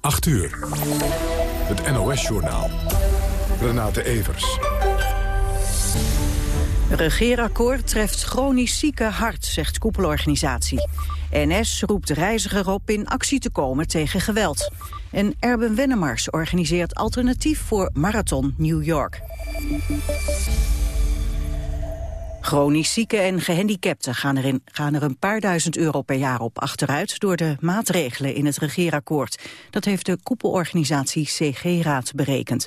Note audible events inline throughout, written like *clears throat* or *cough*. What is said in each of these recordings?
8 uur. Het NOS-journaal. Renate Evers. Regeerakkoord treft chronisch zieke hart, zegt koepelorganisatie. NS roept reiziger op in actie te komen tegen geweld. En Erben Wennemars organiseert alternatief voor Marathon New York. Chronisch zieken en gehandicapten gaan er, in, gaan er een paar duizend euro per jaar op achteruit door de maatregelen in het regeerakkoord. Dat heeft de koepelorganisatie CG-raad berekend.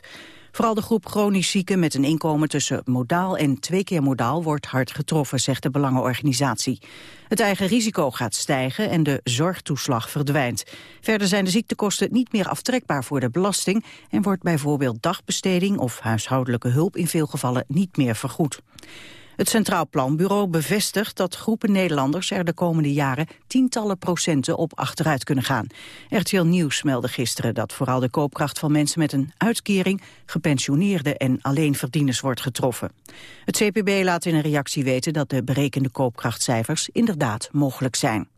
Vooral de groep chronisch zieken met een inkomen tussen modaal en twee keer modaal wordt hard getroffen, zegt de belangenorganisatie. Het eigen risico gaat stijgen en de zorgtoeslag verdwijnt. Verder zijn de ziektekosten niet meer aftrekbaar voor de belasting en wordt bijvoorbeeld dagbesteding of huishoudelijke hulp in veel gevallen niet meer vergoed. Het Centraal Planbureau bevestigt dat groepen Nederlanders er de komende jaren tientallen procenten op achteruit kunnen gaan. RTL Nieuws meldde gisteren dat vooral de koopkracht van mensen met een uitkering, gepensioneerden en alleenverdieners wordt getroffen. Het CPB laat in een reactie weten dat de berekende koopkrachtcijfers inderdaad mogelijk zijn.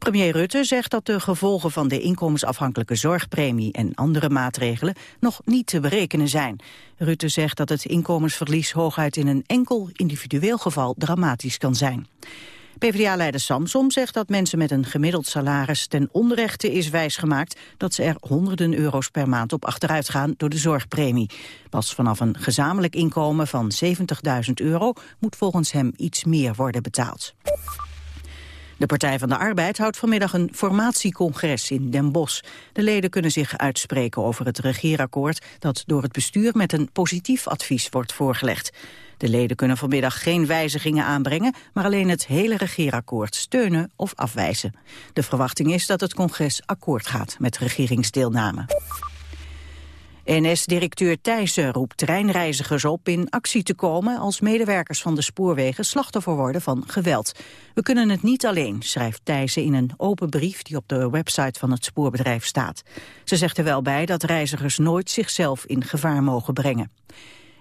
Premier Rutte zegt dat de gevolgen van de inkomensafhankelijke zorgpremie en andere maatregelen nog niet te berekenen zijn. Rutte zegt dat het inkomensverlies hooguit in een enkel individueel geval dramatisch kan zijn. PvdA-leider Samsom zegt dat mensen met een gemiddeld salaris ten onrechte is wijsgemaakt dat ze er honderden euro's per maand op achteruit gaan door de zorgpremie. Pas vanaf een gezamenlijk inkomen van 70.000 euro moet volgens hem iets meer worden betaald. De Partij van de Arbeid houdt vanmiddag een formatiecongres in Den Bosch. De leden kunnen zich uitspreken over het regeerakkoord... dat door het bestuur met een positief advies wordt voorgelegd. De leden kunnen vanmiddag geen wijzigingen aanbrengen... maar alleen het hele regeerakkoord steunen of afwijzen. De verwachting is dat het congres akkoord gaat met regeringsdeelname. NS-directeur Thijssen roept treinreizigers op in actie te komen als medewerkers van de spoorwegen slachtoffer worden van geweld. We kunnen het niet alleen, schrijft Thijssen in een open brief die op de website van het spoorbedrijf staat. Ze zegt er wel bij dat reizigers nooit zichzelf in gevaar mogen brengen.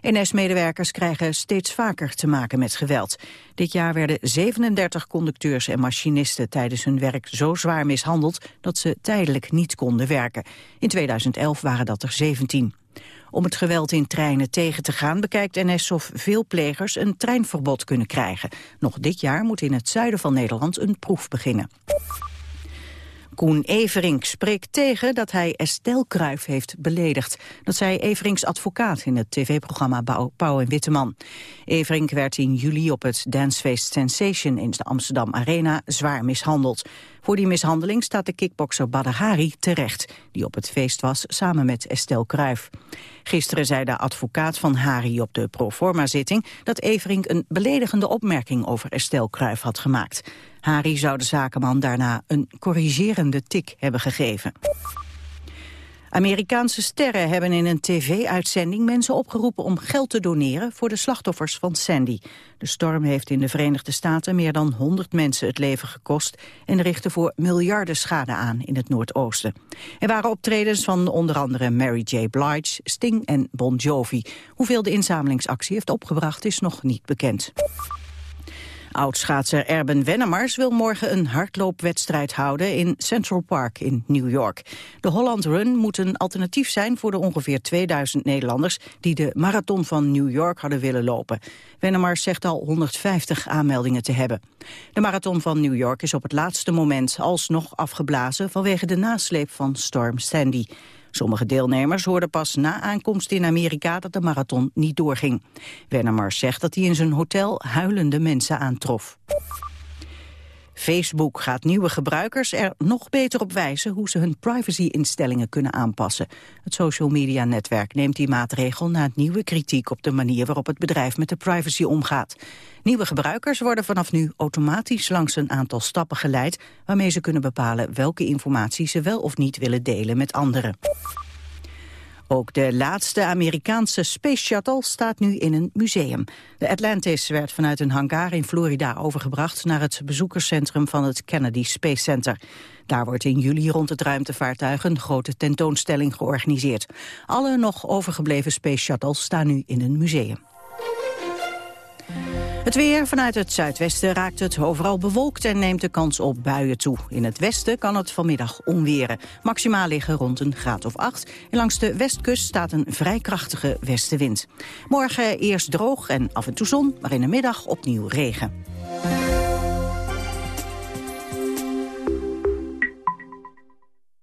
NS-medewerkers krijgen steeds vaker te maken met geweld. Dit jaar werden 37 conducteurs en machinisten tijdens hun werk zo zwaar mishandeld dat ze tijdelijk niet konden werken. In 2011 waren dat er 17. Om het geweld in treinen tegen te gaan bekijkt NS of veel plegers een treinverbod kunnen krijgen. Nog dit jaar moet in het zuiden van Nederland een proef beginnen. Koen Everink spreekt tegen dat hij Estelle Kruijf heeft beledigd. Dat zei Everinks advocaat in het tv-programma Pauw en Witteman. Everink werd in juli op het dancefeest Sensation in de Amsterdam Arena zwaar mishandeld. Voor die mishandeling staat de kickbokser Badr Hari terecht, die op het feest was samen met Estelle Kruijf. Gisteren zei de advocaat van Hari op de proforma-zitting dat Everink een beledigende opmerking over Estelle Kruijf had gemaakt. Hari zou de zakenman daarna een corrigerende tik hebben gegeven. Amerikaanse sterren hebben in een tv-uitzending mensen opgeroepen om geld te doneren voor de slachtoffers van Sandy. De storm heeft in de Verenigde Staten meer dan 100 mensen het leven gekost en richtte voor miljarden schade aan in het Noordoosten. Er waren optredens van onder andere Mary J. Blige, Sting en Bon Jovi. Hoeveel de inzamelingsactie heeft opgebracht is nog niet bekend. Oudschaatser Erben Wennemars wil morgen een hardloopwedstrijd houden in Central Park in New York. De Holland Run moet een alternatief zijn voor de ongeveer 2000 Nederlanders die de marathon van New York hadden willen lopen. Wennemars zegt al 150 aanmeldingen te hebben. De marathon van New York is op het laatste moment alsnog afgeblazen vanwege de nasleep van storm Sandy. Sommige deelnemers hoorden pas na aankomst in Amerika dat de marathon niet doorging. Wennemars zegt dat hij in zijn hotel huilende mensen aantrof. Facebook gaat nieuwe gebruikers er nog beter op wijzen hoe ze hun privacy-instellingen kunnen aanpassen. Het social media netwerk neemt die maatregel na nieuwe kritiek op de manier waarop het bedrijf met de privacy omgaat. Nieuwe gebruikers worden vanaf nu automatisch langs een aantal stappen geleid waarmee ze kunnen bepalen welke informatie ze wel of niet willen delen met anderen. Ook de laatste Amerikaanse Space Shuttle staat nu in een museum. De Atlantis werd vanuit een hangar in Florida overgebracht... naar het bezoekerscentrum van het Kennedy Space Center. Daar wordt in juli rond het ruimtevaartuig een grote tentoonstelling georganiseerd. Alle nog overgebleven Space Shuttles staan nu in een museum. Het weer vanuit het zuidwesten raakt het overal bewolkt en neemt de kans op buien toe. In het westen kan het vanmiddag onweren. Maximaal liggen rond een graad of 8. En langs de westkust staat een vrij krachtige westenwind. Morgen eerst droog en af en toe zon, maar in de middag opnieuw regen.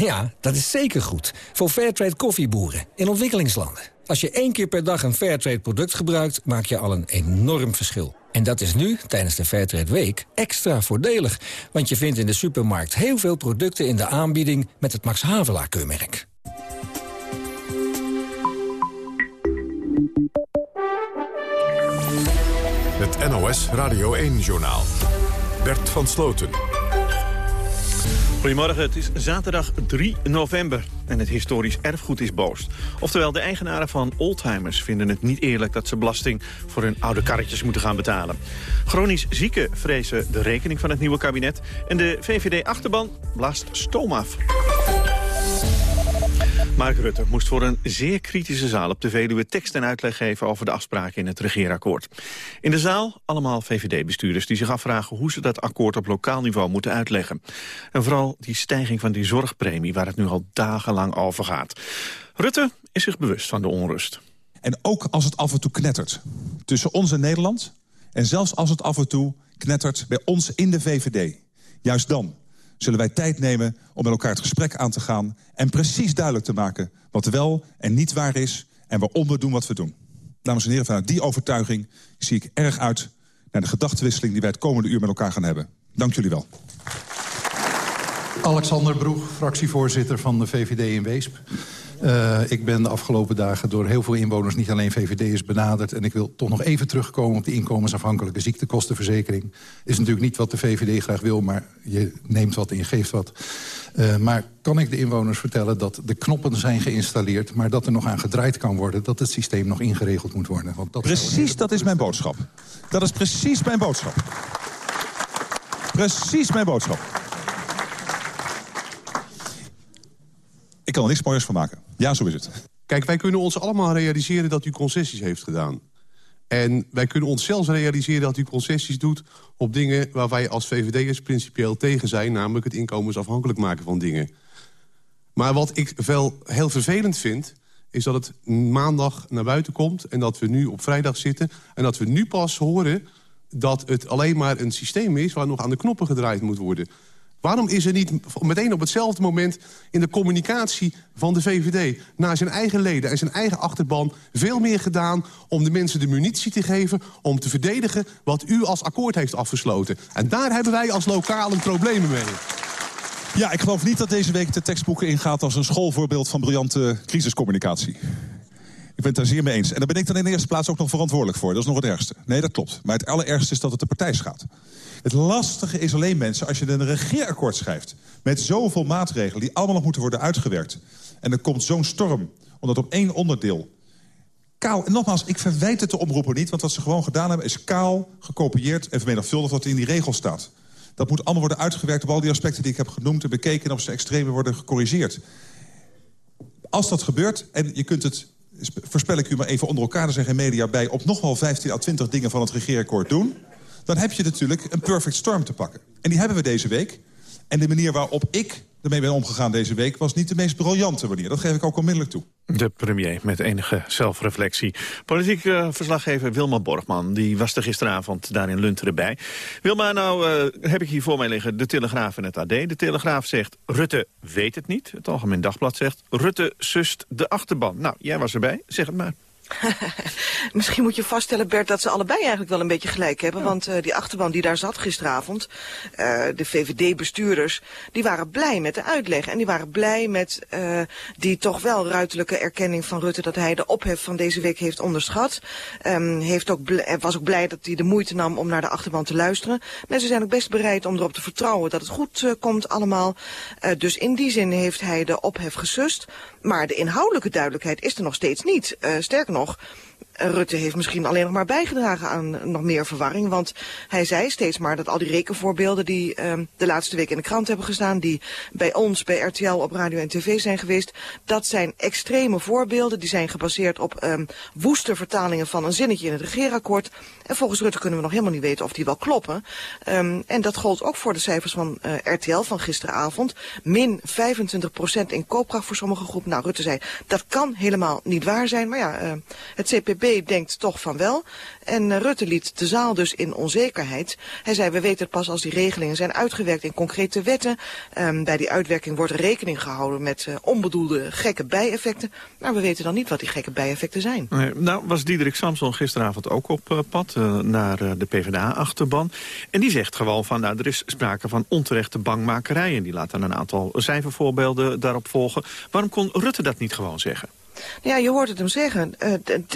Ja, dat is zeker goed. Voor Fairtrade koffieboeren in ontwikkelingslanden. Als je één keer per dag een Fairtrade product gebruikt... maak je al een enorm verschil. En dat is nu, tijdens de Fairtrade Week, extra voordelig. Want je vindt in de supermarkt heel veel producten in de aanbieding... met het Max Havelaar-keurmerk. Het NOS Radio 1-journaal. Bert van Sloten. Goedemorgen, het is zaterdag 3 november en het historisch erfgoed is boos. Oftewel, de eigenaren van oldtimers vinden het niet eerlijk... dat ze belasting voor hun oude karretjes moeten gaan betalen. Chronisch zieken vrezen de rekening van het nieuwe kabinet... en de VVD-achterban blaast stoom af. Mark Rutte moest voor een zeer kritische zaal op de Veluwe tekst en uitleg geven over de afspraken in het regeerakkoord. In de zaal allemaal VVD-bestuurders die zich afvragen hoe ze dat akkoord op lokaal niveau moeten uitleggen. En vooral die stijging van die zorgpremie waar het nu al dagenlang over gaat. Rutte is zich bewust van de onrust. En ook als het af en toe knettert tussen ons en Nederland... en zelfs als het af en toe knettert bij ons in de VVD. Juist dan zullen wij tijd nemen om met elkaar het gesprek aan te gaan... en precies duidelijk te maken wat wel en niet waar is... en waarom we doen wat we doen. Dames en heren, vanuit die overtuiging zie ik erg uit... naar de gedachtenwisseling die wij het komende uur met elkaar gaan hebben. Dank jullie wel. Alexander Broeg, fractievoorzitter van de VVD in Weesp. Uh, ik ben de afgelopen dagen door heel veel inwoners, niet alleen VVD'ers, benaderd. En ik wil toch nog even terugkomen op die inkomensafhankelijke ziektekostenverzekering. Is natuurlijk niet wat de VVD graag wil, maar je neemt wat en je geeft wat. Uh, maar kan ik de inwoners vertellen dat de knoppen zijn geïnstalleerd... maar dat er nog aan gedraaid kan worden, dat het systeem nog ingeregeld moet worden. Want dat precies, dat is mijn boodschap. Dat is precies mijn boodschap. Precies mijn boodschap. Ik kan er niks mooiers van maken. Ja, zo is het. Kijk, wij kunnen ons allemaal realiseren dat u concessies heeft gedaan. En wij kunnen ons zelfs realiseren dat u concessies doet... op dingen waar wij als VVD'ers principieel tegen zijn... namelijk het inkomensafhankelijk maken van dingen. Maar wat ik wel heel vervelend vind... is dat het maandag naar buiten komt en dat we nu op vrijdag zitten... en dat we nu pas horen dat het alleen maar een systeem is... waar nog aan de knoppen gedraaid moet worden. Waarom is er niet meteen op hetzelfde moment in de communicatie van de VVD... naar zijn eigen leden en zijn eigen achterban veel meer gedaan... om de mensen de munitie te geven om te verdedigen wat u als akkoord heeft afgesloten. En daar hebben wij als lokaal een problemen mee. Ja, ik geloof niet dat deze week de tekstboeken ingaat... als een schoolvoorbeeld van briljante crisiscommunicatie. Ik ben het daar zeer mee eens. En daar ben ik dan in de eerste plaats ook nog verantwoordelijk voor. Dat is nog het ergste. Nee, dat klopt. Maar het allerergste is dat het de partij schaadt. Het lastige is alleen, mensen, als je een regeerakkoord schrijft... met zoveel maatregelen die allemaal nog moeten worden uitgewerkt... en er komt zo'n storm, omdat op één onderdeel... kaal, en nogmaals, ik verwijt het de omroeper niet... want wat ze gewoon gedaan hebben is kaal gekopieerd... en vermenigvuldigd wat in die regel staat. Dat moet allemaal worden uitgewerkt op al die aspecten die ik heb genoemd... en bekeken en op zijn extreme worden gecorrigeerd. Als dat gebeurt, en je kunt het voorspel ik u maar even onder elkaar... er zijn geen media bij, op nog wel 15 à 20 dingen van het regeerakkoord doen... dan heb je natuurlijk een perfect storm te pakken. En die hebben we deze week. En de manier waarop ik ermee ben omgegaan deze week... was niet de meest briljante manier. Dat geef ik ook onmiddellijk toe. De premier met enige zelfreflectie. Politiek uh, verslaggever Wilma Borgman die was er gisteravond daar in Lunteren bij. Wilma, nou uh, heb ik hier voor mij liggen de Telegraaf en het AD. De Telegraaf zegt Rutte weet het niet. Het Algemeen Dagblad zegt Rutte sust de achterban. Nou, jij was erbij, zeg het maar. *laughs* Misschien moet je vaststellen, Bert, dat ze allebei eigenlijk wel een beetje gelijk hebben. Want uh, die achterban die daar zat gisteravond, uh, de VVD-bestuurders, die waren blij met de uitleg. En die waren blij met uh, die toch wel ruiterlijke erkenning van Rutte dat hij de ophef van deze week heeft onderschat. Um, heeft ook was ook blij dat hij de moeite nam om naar de achterban te luisteren. Mensen zijn ook best bereid om erop te vertrouwen dat het goed komt allemaal. dus in die zin heeft hij de ophef gesust. Maar de inhoudelijke duidelijkheid is er nog steeds niet. sterker nog, noch. Rutte heeft misschien alleen nog maar bijgedragen aan nog meer verwarring. Want hij zei steeds maar dat al die rekenvoorbeelden die uh, de laatste week in de krant hebben gestaan... die bij ons, bij RTL, op radio en tv zijn geweest... dat zijn extreme voorbeelden. Die zijn gebaseerd op um, woeste vertalingen van een zinnetje in het regeerakkoord. En volgens Rutte kunnen we nog helemaal niet weten of die wel kloppen. Um, en dat gold ook voor de cijfers van uh, RTL van gisteravond. Min 25% in koopkracht voor sommige groepen. Nou, Rutte zei, dat kan helemaal niet waar zijn. Maar ja, uh, het CPB denkt toch van wel. En uh, Rutte liet de zaal dus in onzekerheid. Hij zei, we weten het pas als die regelingen zijn uitgewerkt in concrete wetten. Um, bij die uitwerking wordt rekening gehouden met uh, onbedoelde gekke bijeffecten. Maar we weten dan niet wat die gekke bijeffecten zijn. Nou was Diederik Samson gisteravond ook op uh, pad naar de PvdA-achterban. En die zegt gewoon van, nou, er is sprake van onterechte bangmakerij. En die laat dan een aantal cijfervoorbeelden daarop volgen. Waarom kon Rutte dat niet gewoon zeggen? Ja, je hoort het hem zeggen. Uh,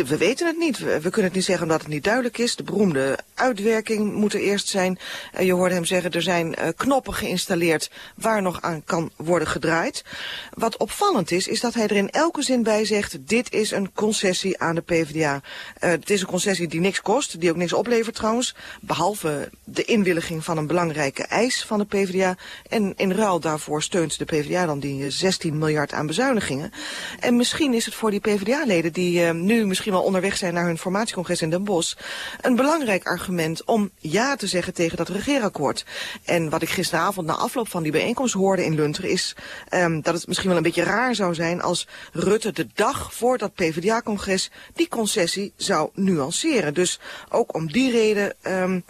we weten het niet. We, kunnen het niet zeggen omdat het niet duidelijk is. De beroemde uitwerking moet er eerst zijn. Uh, je hoorde hem zeggen, er zijn uh, knoppen geïnstalleerd waar nog aan kan worden gedraaid. Wat opvallend is, is dat hij er in elke zin bij zegt... dit is een concessie aan de PvdA. het is een concessie die niks kost, die ook niks oplevert trouwens. Behalve de inwilliging van een belangrijke eis van de PvdA. En in ruil daarvoor steunt de PvdA dan die 16 miljard aan bezuinigingen. En misschien is het voor die PvdA-leden die uh, nu misschien wel onderweg zijn naar hun formatiecongres in Den Bosch... een belangrijk argument om ja te zeggen tegen dat regeerakkoord. En wat ik gisteravond na afloop van die bijeenkomst hoorde in Lunteren is um, dat het misschien wel een beetje raar zou zijn als Rutte de dag voor dat PvdA-congres die concessie zou nuanceren. Dus ook om die reden um,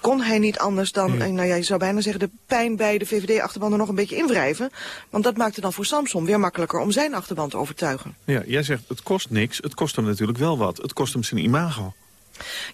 kon hij niet anders dan, ja. nou ja, je zou bijna zeggen, de pijn bij de VVD-achterban er nog een beetje invrijven. Want dat maakte dan voor Samson weer makkelijker om zijn achterban te overtuigen. Ja, jij zegt het kost niks, het kost hem natuurlijk wel wat. Het kost hem zijn imago.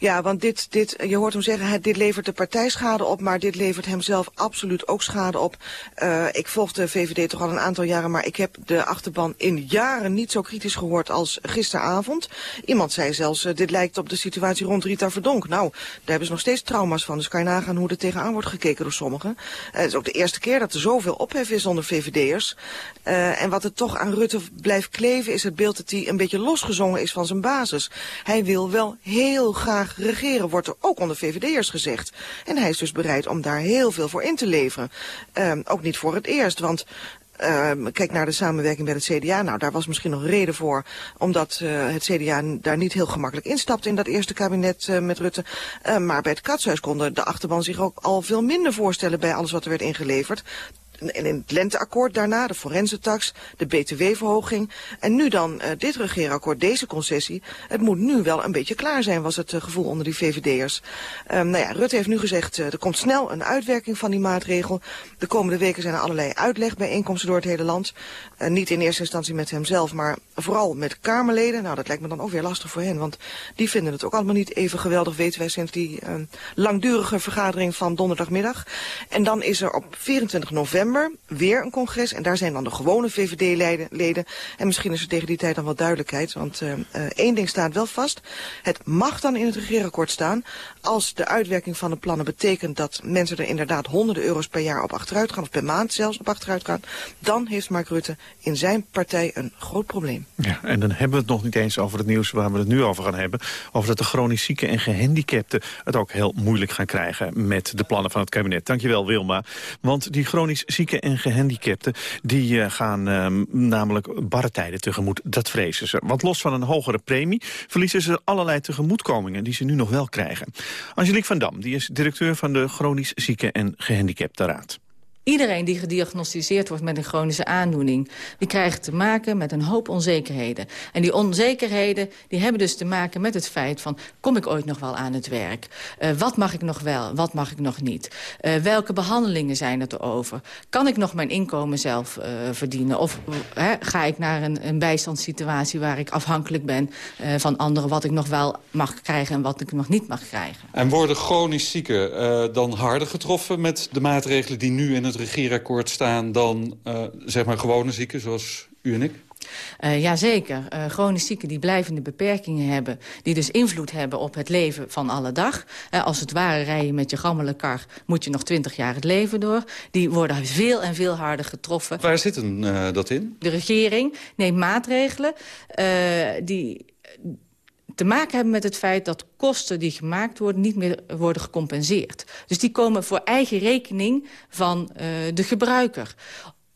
Ja, want dit, dit, je hoort hem zeggen, dit levert de partij schade op, maar dit levert hem zelf absoluut ook schade op. Uh, ik volg de VVD toch al een aantal jaren, maar ik heb de achterban in jaren niet zo kritisch gehoord als gisteravond. Iemand zei zelfs, uh, dit lijkt op de situatie rond Rita Verdonk. Nou, daar hebben ze nog steeds trauma's van, dus kan je nagaan hoe er tegenaan wordt gekeken door sommigen. Uh, het is ook de eerste keer dat er zoveel ophef is onder VVD'ers. En wat er toch aan Rutte blijft kleven is het beeld dat hij een beetje losgezongen is van zijn basis. Hij wil wel heel graag regeren, wordt er ook onder VVD'ers gezegd. En hij is dus bereid om daar heel veel voor in te leveren. Um, ook niet voor het eerst, want uh, kijk naar de samenwerking met het CDA. Nou, daar was misschien nog reden voor. Omdat uh, het CDA daar niet heel gemakkelijk instapte in dat eerste kabinet uh, met Rutte. Uh, maar bij het katshuis konden de achterban zich ook al veel minder voorstellen bij alles wat er werd ingeleverd en in het lenteakkoord daarna, de forensentax, de btw-verhoging. En nu dan uh, dit regeerakkoord, deze concessie. Het moet nu wel een beetje klaar zijn, was het uh, gevoel onder die VVD'ers. Um, nou ja, Rutte heeft nu gezegd, uh, er komt snel een uitwerking van die maatregel. De komende weken zijn er allerlei uitlegbijeenkomsten door het hele land. Niet in eerste instantie met hemzelf, maar vooral met Kamerleden. Nou, dat lijkt me dan ook weer lastig voor hen, want die vinden het ook allemaal niet even geweldig, weten wij sinds die uh, langdurige vergadering van donderdagmiddag. En dan is er op 24 november weer een congres. En daar zijn dan de gewone VVD-leden. En misschien is er tegen die tijd dan wat duidelijkheid. Want uh, uh, één ding staat wel vast. Het mag dan in het regeerakkoord staan. Als de uitwerking van de plannen betekent dat mensen er inderdaad honderden euro's per jaar op achteruit gaan. Of per maand zelfs op achteruit gaan. Dan heeft Mark Rutte in zijn partij een groot probleem. Ja, en dan hebben we het nog niet eens over het nieuws waar we het nu over gaan hebben. Over dat de chronisch zieken en gehandicapten het ook heel moeilijk gaan krijgen met de plannen van het kabinet. Dankjewel Wilma. Want die chronisch zieken en gehandicapten... die uh, gaan uh, namelijk barre tijden tegemoet. Dat vrezen ze. Want los van een hogere premie verliezen ze allerlei tegemoetkomingen... die ze nu nog wel krijgen. Angelique van Dam die is directeur van de Chronisch Zieken en Gehandicapten Raad. Iedereen die gediagnosticeerd wordt met een chronische aandoening... die krijgt te maken met een hoop onzekerheden. En die onzekerheden die hebben dus te maken met het feit van... kom ik ooit nog wel aan het werk? Uh, wat mag ik nog wel? Wat mag ik nog niet? Uh, welke behandelingen zijn er te over? Kan ik nog mijn inkomen zelf uh, verdienen? Of ga ik naar een, een bijstandssituatie waar ik afhankelijk ben van anderen... wat ik nog wel mag krijgen en wat ik nog niet mag krijgen? En worden chronisch zieken dan harder getroffen met de maatregelen die nu in het het regeerakkoord staan dan uh, zeg maar gewone zieken zoals u en ik? Uh, jazeker. Uh, chronisch zieken die blijvende beperkingen hebben... die dus invloed hebben op het leven van alle dag. Uh, als het ware rijden met je gammele kar... moet je nog twintig jaar het leven door. Die worden veel en veel harder getroffen. Waar zit een, dat in? De regering neemt maatregelen die te maken hebben met het feit dat kosten die gemaakt worden... niet meer worden gecompenseerd. Dus die komen voor eigen rekening van uh, de gebruiker.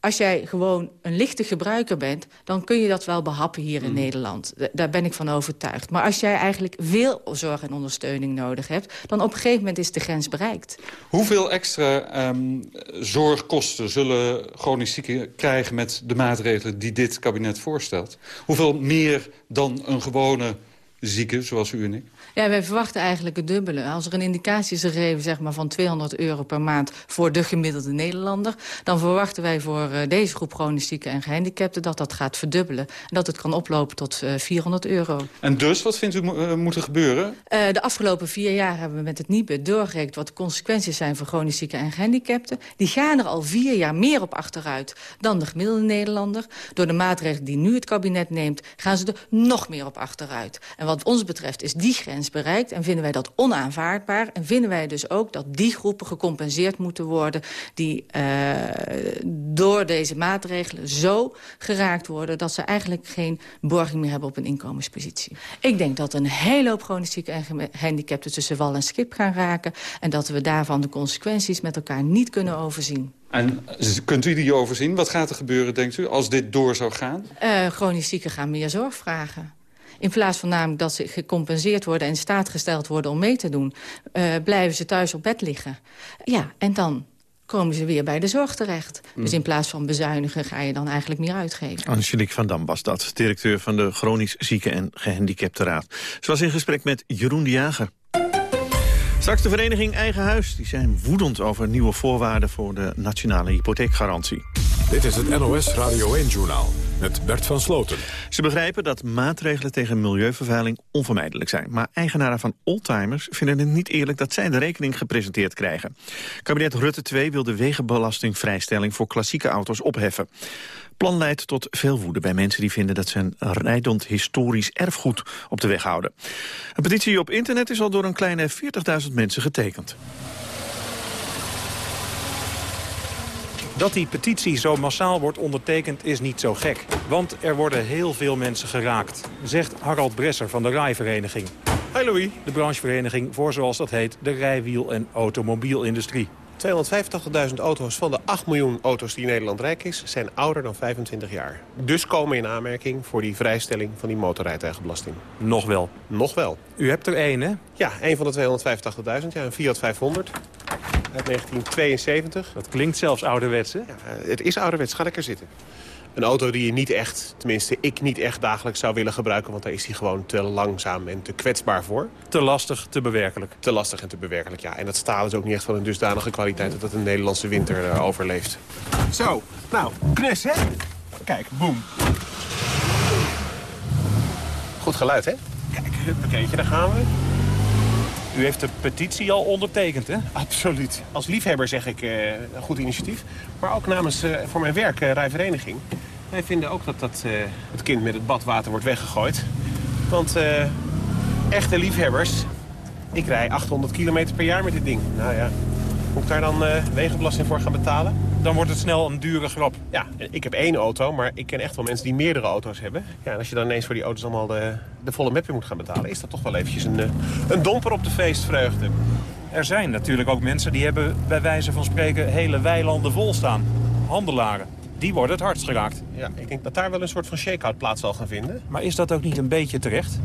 Als jij gewoon een lichte gebruiker bent... dan kun je dat wel behappen hier in mm. Nederland. Daar ben ik van overtuigd. Maar als jij eigenlijk veel zorg en ondersteuning nodig hebt... dan op een gegeven moment is de grens bereikt. Hoeveel extra um, zorgkosten zullen chronisch zieken krijgen... met de maatregelen die dit kabinet voorstelt? Hoeveel meer dan een gewone zieken, zoals u en ik? Ja, wij verwachten eigenlijk het dubbele. Als er een indicatie is gegeven zeg maar, van 200 euro per maand... voor de gemiddelde Nederlander... dan verwachten wij voor uh, deze groep chronisch zieken en gehandicapten... dat dat gaat verdubbelen. En dat het kan oplopen tot uh, eh, 400 euro. En dus, wat vindt u uh, moeten gebeuren? de afgelopen vier jaar hebben we met het NIBE doorgerekend... wat de consequenties zijn voor chronisch zieken en gehandicapten. Die gaan er al vier jaar meer op achteruit dan de gemiddelde Nederlander. Door de maatregelen die nu het kabinet neemt... gaan ze er nog meer op achteruit. En wat ons betreft is die grens bereikt en vinden wij dat onaanvaardbaar. En vinden wij dus ook dat die groepen gecompenseerd moeten worden... die uh, door deze maatregelen zo geraakt worden... dat ze eigenlijk geen borging meer hebben op een inkomenspositie. Ik denk dat een hele hoop chronisch zieken en gehandicapten... tussen wal en schip gaan raken... en dat we daarvan de consequenties met elkaar niet kunnen overzien. En kunt u die overzien? Wat gaat er gebeuren, denkt u, als dit door zou gaan? Uh, chronisch zieken gaan meer zorg vragen. In plaats van namelijk dat ze gecompenseerd worden en in staat gesteld worden om mee te doen... Uh, blijven ze thuis op bed liggen. Ja, en dan komen ze weer bij de zorg terecht. Mm. Dus in plaats van bezuinigen ga je dan eigenlijk meer uitgeven. Angelique van Dam was dat, directeur van de Chronisch Zieken en Gehandicapten Raad. Ze was in gesprek met Jeroen de Jager. Straks de vereniging Eigen Huis. Die zijn woedend over nieuwe voorwaarden voor de nationale hypotheekgarantie. Dit is het NOS Radio 1-journaal met Bert van Sloten. Ze begrijpen dat maatregelen tegen milieuvervuiling onvermijdelijk zijn. Maar eigenaren van oldtimers vinden het niet eerlijk dat zij de rekening gepresenteerd krijgen. Kabinet Rutte 2 wil de wegenbelastingvrijstelling voor klassieke auto's opheffen plan leidt tot veel woede bij mensen die vinden dat ze een rijdend historisch erfgoed op de weg houden. Een petitie op internet is al door een kleine 40.000 mensen getekend. Dat die petitie zo massaal wordt ondertekend is niet zo gek. Want er worden heel veel mensen geraakt, zegt Harald Bresser van de Rijvereniging. Hi Louis. De branchevereniging voor, zoals dat heet, de rijwiel- en automobielindustrie. 250.000 auto's van de 8 miljoen auto's die in Nederland rijk is... zijn ouder dan 25 jaar. Dus komen in aanmerking voor die vrijstelling van die motorrijtuigenbelasting. Nog wel? Nog wel. U hebt er één, hè? Ja, één van de 285.000. Ja, een Fiat 500 uit 1972. Dat klinkt zelfs ouderwets, hè? Ja, het is ouderwets. Ga lekker zitten. Een auto die je niet echt, tenminste ik niet echt dagelijks zou willen gebruiken... want daar is hij gewoon te langzaam en te kwetsbaar voor. Te lastig te bewerkelijk. Te lastig en te bewerkelijk, ja. En dat staal is ook niet echt van een dusdanige kwaliteit... dat het een Nederlandse winter uh, overleeft. Zo, nou, knus, hè? Kijk, boem. Goed geluid, hè? Kijk, huppakeetje, daar gaan we. U heeft de petitie al ondertekend, hè? Absoluut. Als liefhebber zeg ik uh, een goed initiatief. Maar ook namens uh, voor mijn werk, uh, Rijvereniging. Wij vinden ook dat, dat het kind met het badwater wordt weggegooid. Want echte liefhebbers... Ik rij 800 kilometer per jaar met dit ding. Nou ja, moet ik daar dan wegenbelasting voor gaan betalen? dan wordt het snel een dure grap. Ja, ik heb één auto, maar ik ken echt wel mensen die meerdere auto's hebben. Ja, en als je dan ineens voor die auto's allemaal de, de volle map moet gaan betalen... is dat toch wel eventjes een, eh, een domper op de feestvreugde. Er zijn natuurlijk ook mensen die hebben bij wijze van spreken hele weilanden vol staan. Handelaren. Die worden het hardst geraakt. Ja, ik denk dat daar wel een soort van shake-out plaats zal gaan vinden. Maar is dat ook niet een beetje terecht?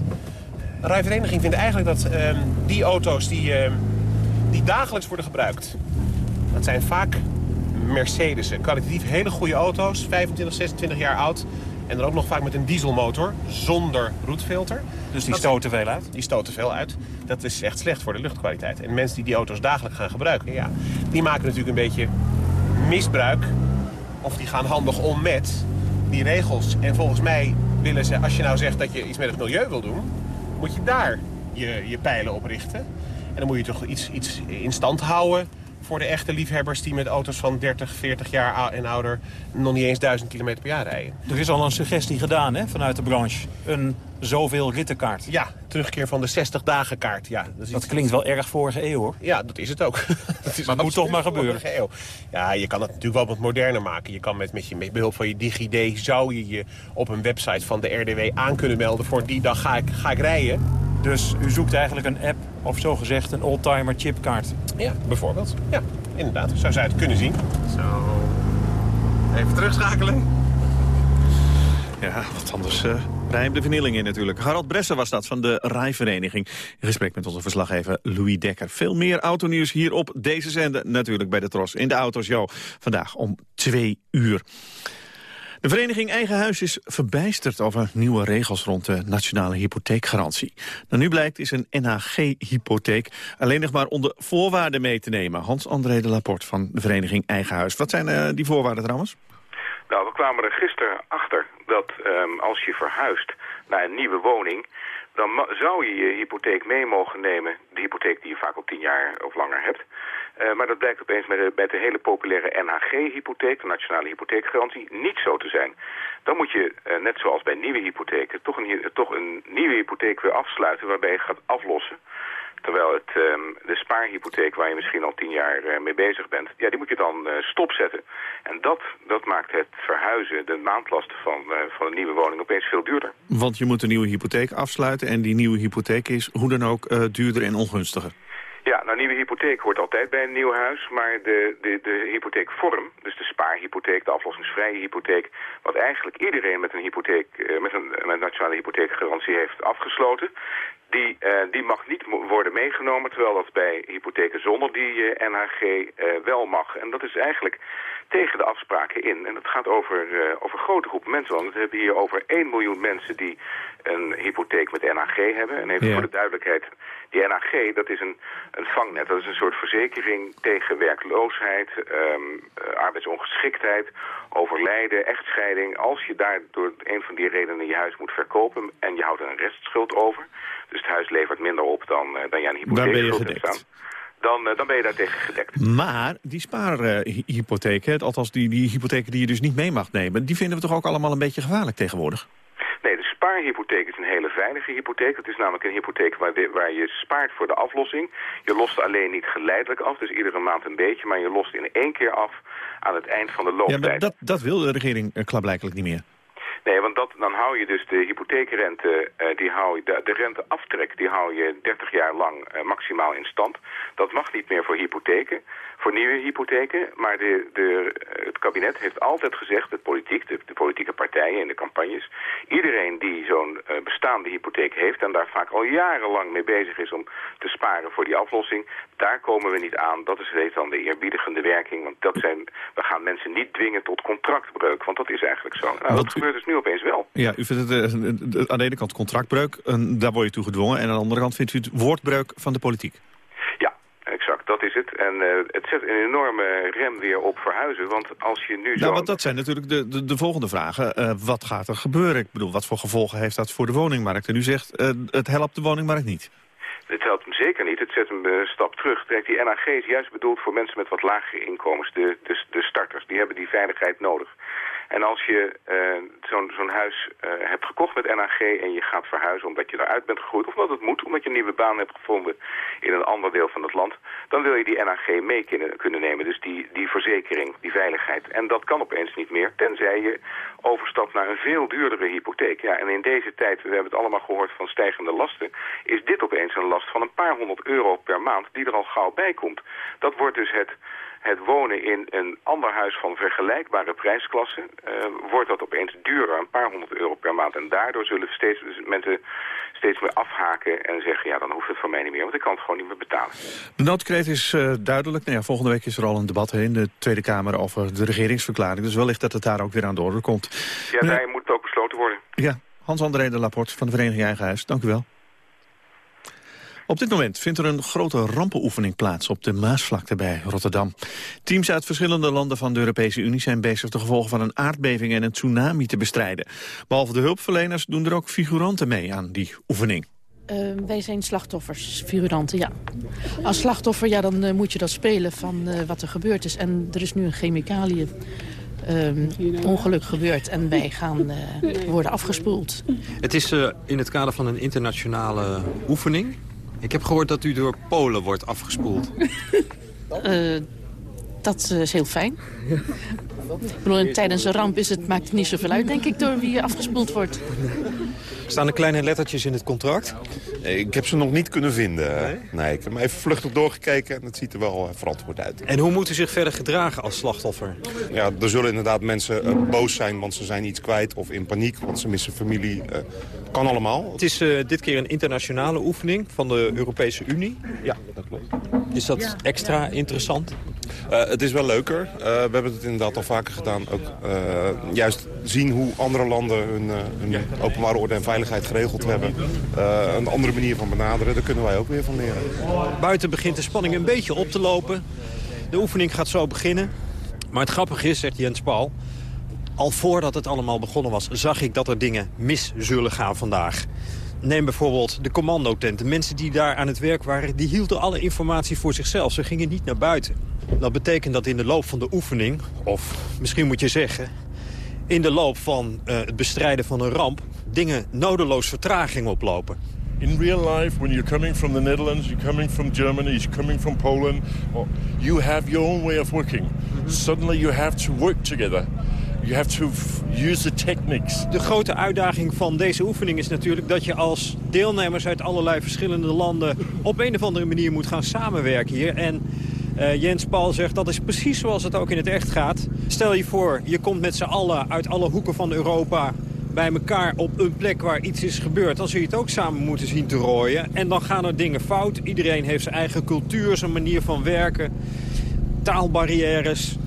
De rijvereniging vindt eigenlijk dat uh, die auto's die, uh, die dagelijks worden gebruikt... dat zijn vaak Mercedes'en. Kwalitatief hele goede auto's, 25, 26 jaar oud. En dan ook nog vaak met een dieselmotor, zonder roetfilter. Dus die stoten veel uit? Die stoten veel uit. Dat is echt slecht voor de luchtkwaliteit. En mensen die die auto's dagelijks gaan gebruiken... Ja, die maken natuurlijk een beetje misbruik. Of die gaan handig om met die regels. En volgens mij willen ze, als je nou zegt dat je iets met het milieu wil doen... moet je daar je, je pijlen op richten. En dan moet je toch iets, iets in stand houden voor de echte liefhebbers die met auto's van 30, 40 jaar en ouder nog niet eens 1000 km per jaar rijden. Er is al een suggestie gedaan hè, vanuit de branche. Een zoveel rittenkaart. Ja, terugkeer van de 60 dagen kaart. Ja, dat, dat klinkt wel erg vorige eeuw hoor. Ja, dat is het ook. *laughs* dat is maar het moet toch maar gebeuren. Eeuw. Ja, je kan het natuurlijk wel wat moderner maken. Je kan met, met, je, met behulp van je DigiD zou je je op een website van de RDW aan kunnen melden voor die dag ga ik, ga ik rijden. Dus u zoekt eigenlijk een app of zogezegd een oldtimer chipkaart? Ja, bijvoorbeeld. Ja, inderdaad. Zo zou je het kunnen zien. Zo. Even terugschakelen. Ja, wat anders uh, rijm de vernieling in natuurlijk. Harald Bresser was dat van de Rijvereniging. In gesprek met onze verslaggever Louis Dekker. Veel meer autonieuws hier op deze zender. Natuurlijk bij de Tros in de Autoshow. Vandaag om twee uur. De vereniging Eigen Huis is verbijsterd over nieuwe regels rond de nationale hypotheekgarantie. Nou, nu blijkt is een NHG-hypotheek alleen nog maar onder voorwaarden mee te nemen. Hans-André de Laporte van de vereniging Eigen Huis. Wat zijn uh, die voorwaarden trouwens? Nou, we kwamen er gisteren achter dat um, als je verhuist naar een nieuwe woning dan zou je je hypotheek mee mogen nemen. De hypotheek die je vaak al tien jaar of langer hebt. Uh, maar dat blijkt opeens met de, met de hele populaire NHG-hypotheek, de Nationale Hypotheekgarantie, niet zo te zijn. Dan moet je, uh, net zoals bij nieuwe hypotheken, toch een, toch een nieuwe hypotheek weer afsluiten waarbij je gaat aflossen. Terwijl het, um, de spaarhypotheek waar je misschien al tien jaar mee bezig bent, ja, die moet je dan stopzetten. En dat, dat maakt het verhuizen, de maandlasten van, van een nieuwe woning opeens veel duurder. Want je moet een nieuwe hypotheek afsluiten en die nieuwe hypotheek is hoe dan ook duurder en ongunstiger. Ja, nou, nieuwe hypotheek hoort altijd bij een nieuw huis, maar de, de, de hypotheekvorm, dus de spaarhypotheek, de aflossingsvrije hypotheek, wat eigenlijk iedereen met een hypotheek, met een, met een nationale hypotheekgarantie heeft afgesloten, die, uh, die mag niet worden meegenomen, terwijl dat bij hypotheken zonder die uh, NHG uh, wel mag. En dat is eigenlijk tegen de afspraken in. En het gaat over, over grote groepen mensen, want we hebben hier over 1 miljoen mensen die een hypotheek met NHG hebben. En even ja. voor de duidelijkheid, die NHG, dat is een, een vangnet. Dat is een soort verzekering tegen werkloosheid, um, arbeidsongeschiktheid, overlijden, echtscheiding. Als je daar door een van die redenen je huis moet verkopen en je houdt een restschuld over... dus het huis levert minder op dan, dan je aan hypotheekschuld hebt staan... Dan, dan, ben je daar tegen gedekt. Maar die spaarhypotheken, althans die, die hypotheken die je dus niet mee mag nemen... die vinden we toch ook allemaal een beetje gevaarlijk tegenwoordig? Nee, de spaarhypotheek is een hele veilige hypotheek. Het is namelijk een hypotheek waar, waar je spaart voor de aflossing. Je lost alleen niet geleidelijk af, dus iedere maand een beetje... maar je lost in één keer af aan het eind van de looptijd. Ja, maar dat, dat wil de regering klaarblijkelijk niet meer. Nee, want dat, dan hou je dus de hypotheekrente, uh, die hou je, de, de renteaftrek, die hou je 30 jaar lang uh, maximaal in stand. Dat mag niet meer voor hypotheken, voor nieuwe hypotheken. Maar de, de, het kabinet heeft altijd gezegd, de politiek, de, de politieke partijen in de campagnes... iedereen die zo'n uh, bestaande hypotheek heeft en daar vaak al jarenlang mee bezig is om te sparen voor die aflossing... daar komen we niet aan. Dat is heet dan de eerbiedigende werking. Want dat zijn, we gaan mensen niet dwingen tot contractbreuk, want dat is eigenlijk zo. Nou, dat gebeurt dus nu opeens wel. Ja, u vindt het uh, aan de ene kant contractbreuk, en daar word je toe gedwongen... en aan de andere kant vindt u het woordbreuk van de politiek. Dat is het. En uh, het zet een enorme rem weer op verhuizen, want als je nu zo... Nou, want dat zijn natuurlijk de, de, de volgende vragen. Uh, wat gaat er gebeuren? Ik bedoel, wat voor gevolgen heeft dat voor de woningmarkt? En u zegt, het helpt de woningmarkt niet. Het helpt hem zeker niet. Het zet hem een stap terug. Kijk, die NAG is juist bedoeld voor mensen met wat lagere inkomens, de, de, de starters. Die hebben die veiligheid nodig. En als je uh, zo'n huis uh, hebt gekocht met NAG en je gaat verhuizen omdat je daaruit bent gegroeid... of omdat het moet, omdat je een nieuwe baan hebt gevonden in een ander deel van het land... dan wil je die NAG mee kunnen, kunnen nemen, dus die, die verzekering, die veiligheid. En dat kan opeens niet meer, tenzij je overstapt naar een veel duurdere hypotheek. Ja, en in deze tijd, we hebben het allemaal gehoord van stijgende lasten... is dit opeens een last van een paar honderd euro per maand die er al gauw bij komt. Dat wordt dus het het wonen in een ander huis van vergelijkbare prijsklasse... Uh, wordt dat opeens duurder, een paar honderd euro per maand. En daardoor zullen steeds mensen steeds meer afhaken en zeggen... ja, dan hoeft het van mij niet meer, want ik kan het gewoon niet meer betalen. De noodkreet is uh, duidelijk. Nou ja, volgende week is er al een debat in de Tweede Kamer over de regeringsverklaring. Dus wellicht dat het daar ook weer aan de orde komt. Ja, daar moet het ook besloten worden. Ja, Hans-André de Laporte van de Vereniging Eigen Huis. Dank u wel. Op dit moment vindt er een grote rampenoefening plaats op de Maasvlakte bij Rotterdam. Teams uit verschillende landen van de Europese Unie zijn bezig de gevolgen van een aardbeving en een tsunami te bestrijden. Behalve de hulpverleners doen er ook figuranten mee aan die oefening. Uh, wij zijn slachtoffers, figuranten, ja. Als slachtoffer, ja, dan uh, moet je dat spelen van uh, wat er gebeurd is. En er is nu een chemicaliën ehm, ongeluk gebeurd en wij gaan worden afgespoeld. Het is in het kader van een internationale oefening. Ik heb gehoord dat u door Polen wordt afgespoeld. Uh, *laughs* dat is heel fijn. Ik bedoel, tijdens een ramp is het, maakt het niet zoveel uit, denk ik, door wie afgespoeld wordt. Staan er kleine lettertjes in het contract? Ik heb ze nog niet kunnen vinden. Nee, ik heb hem even vluchtig doorgekeken en het ziet er wel eh, verantwoord uit. En hoe moet u zich verder gedragen als slachtoffer? Ja, er zullen inderdaad mensen uh, boos zijn, want ze zijn iets kwijt. Of in paniek, want ze missen familie. Uh, kan allemaal. Het is uh, dit keer een internationale oefening van de Europese Unie. Ja, dat klopt. Is dat extra interessant? Uh, het is wel leuker. Uh, we hebben het inderdaad al vaker gedaan. Ook juist zien hoe andere landen hun, hun openbare orde en veiligheid geregeld hebben. een andere manier van benaderen, daar kunnen wij ook weer van leren. Buiten begint de spanning een beetje op te lopen. De oefening gaat zo beginnen. Maar het grappige is, zegt Jens Paul... al voordat het allemaal begonnen was, zag ik dat er dingen mis zullen gaan vandaag. Neem bijvoorbeeld de commandotent. De mensen die daar aan het werk waren, die hielden alle informatie voor zichzelf. Ze gingen niet naar buiten. Dat betekent dat in de loop van de oefening, of misschien moet je zeggen... in de loop van uh, het bestrijden van een ramp... dingen nodeloos vertraging oplopen. In real life, when you're coming from the Netherlands, you're coming from Germany, you're coming from Poland... you have your own way of working. -hmm. Suddenly you have to work together. You have to use the techniques. De grote uitdaging van deze oefening is natuurlijk dat je als deelnemers uit allerlei verschillende landen op een of andere manier moet gaan samenwerken hier. En uh, Jens Paul zegt dat is precies zoals het ook in het echt gaat. Stel je voor, je komt met z'n allen uit alle hoeken van Europa bij elkaar op een plek waar iets is gebeurd... dan zul je het ook samen moeten zien te rooien. En dan gaan er dingen fout. Iedereen heeft zijn eigen cultuur, zijn manier van werken. Taalbarrières.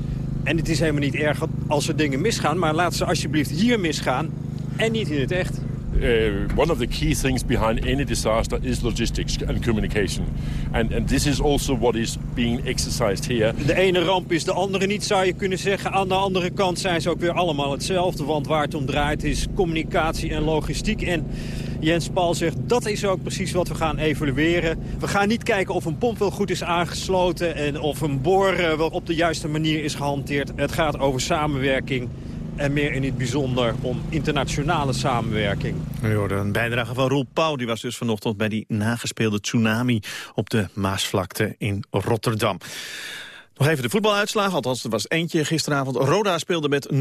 En het is helemaal niet erg als er dingen misgaan... maar laat ze alsjeblieft hier misgaan en niet in het echt. Uh, one of the key things behind any disaster is logistics and communication. And, and this is also what is being exercised here. De ene ramp is de andere niet, zou je kunnen zeggen. Aan de andere kant zijn ze ook weer allemaal hetzelfde. Want waar het om draait is communicatie en logistiek. En Jens Paul zegt, dat is ook precies wat we gaan evalueren. We gaan niet kijken of een pomp wel goed is aangesloten... en of een boor eh, wel op de juiste manier is gehanteerd. Het gaat over samenwerking en meer in het bijzonder om internationale samenwerking. Een bijdrage van Roel Pauw. Die was dus vanochtend bij die nagespeelde tsunami op de Maasvlakte in Rotterdam. Nog even de voetbaluitslag, althans er was eentje gisteravond. Roda speelde met 0-0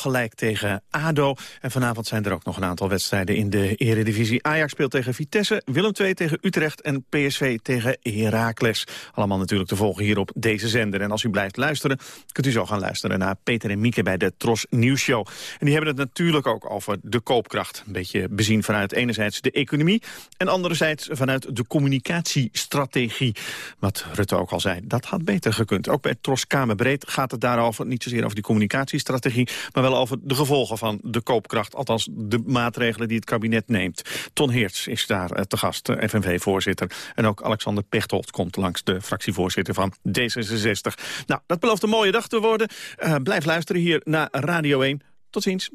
gelijk tegen ADO. En vanavond zijn er ook nog een aantal wedstrijden in de eredivisie. Ajax speelt tegen Vitesse, Willem II tegen Utrecht en PSV tegen Heracles. Allemaal natuurlijk te volgen hier op deze zender. En als u blijft luisteren, kunt u zo gaan luisteren naar Peter en Mieke bij de Tros Nieuws Show. En die hebben het natuurlijk ook over de koopkracht. Een beetje bezien vanuit enerzijds de economie en anderzijds vanuit de communicatiestrategie. Wat Rutte ook al zei, dat had beter gekund. Ook bij Tros Kamerbreed gaat het daarover, niet zozeer over die communicatiestrategie, maar wel over de gevolgen van de koopkracht. Althans, de maatregelen die het kabinet neemt. Ton Heerts is daar eh, te gast, FNV-voorzitter. En ook Alexander Pechtold komt langs de fractievoorzitter van D66. Nou, dat belooft een mooie dag te worden. Uh, blijf luisteren hier naar Radio 1. Tot ziens.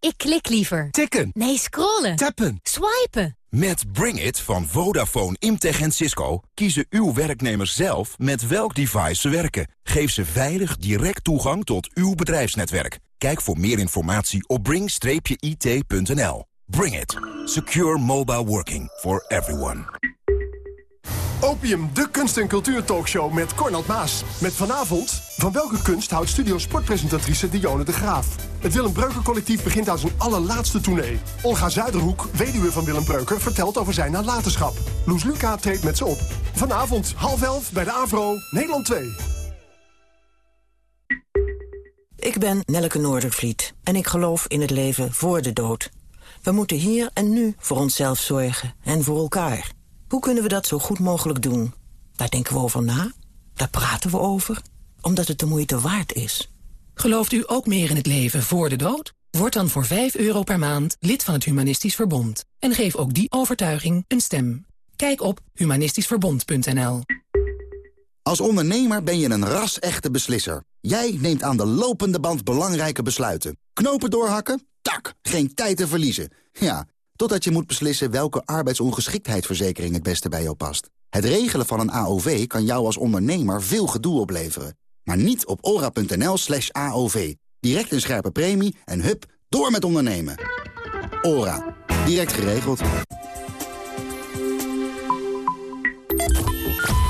Ik klik liever. Tikken. Nee, scrollen. Tappen. Swipen. Met Bring It van Vodafone, Imtech en Cisco kiezen uw werknemers zelf met welk device ze werken. Geef ze veilig direct toegang tot uw bedrijfsnetwerk. Kijk voor meer informatie op bring-it.nl. Bring It. Secure mobile working for everyone. Opium, de kunst- en cultuurtalkshow met Cornald Maas. Met vanavond, van welke kunst houdt studio sportpresentatrice Dionne de Graaf? Het Willem Breuker collectief begint aan zijn allerlaatste tournee. Olga Zuiderhoek, weduwe van Willem Breuker, vertelt over zijn nalatenschap. Loes Luca treedt met ze op. Vanavond, half elf, bij de AVRO, Nederland 2. Ik Ik ben Nelleke Noordervliet en ik geloof in het leven voor de dood. We moeten hier en nu voor onszelf zorgen en voor elkaar. Hoe kunnen we dat zo goed mogelijk doen? Daar denken we over na, daar praten we over, omdat het de moeite waard is. Gelooft u ook meer in het leven voor de dood? Word dan voor 5 euro per maand lid van het Humanistisch Verbond. En geef ook die overtuiging een stem. Kijk op humanistischverbond.nl Als ondernemer ben je een ras-echte beslisser. Jij neemt aan de lopende band belangrijke besluiten. Knopen doorhakken? Tak, geen tijd te verliezen. Ja, totdat je moet beslissen welke arbeidsongeschiktheidsverzekering het beste bij jou past. Het regelen van een AOV kan jou als ondernemer veel gedoe opleveren. Maar niet op ora.nl slash AOV. Direct een scherpe premie en hup, door met ondernemen. Ora. Direct geregeld.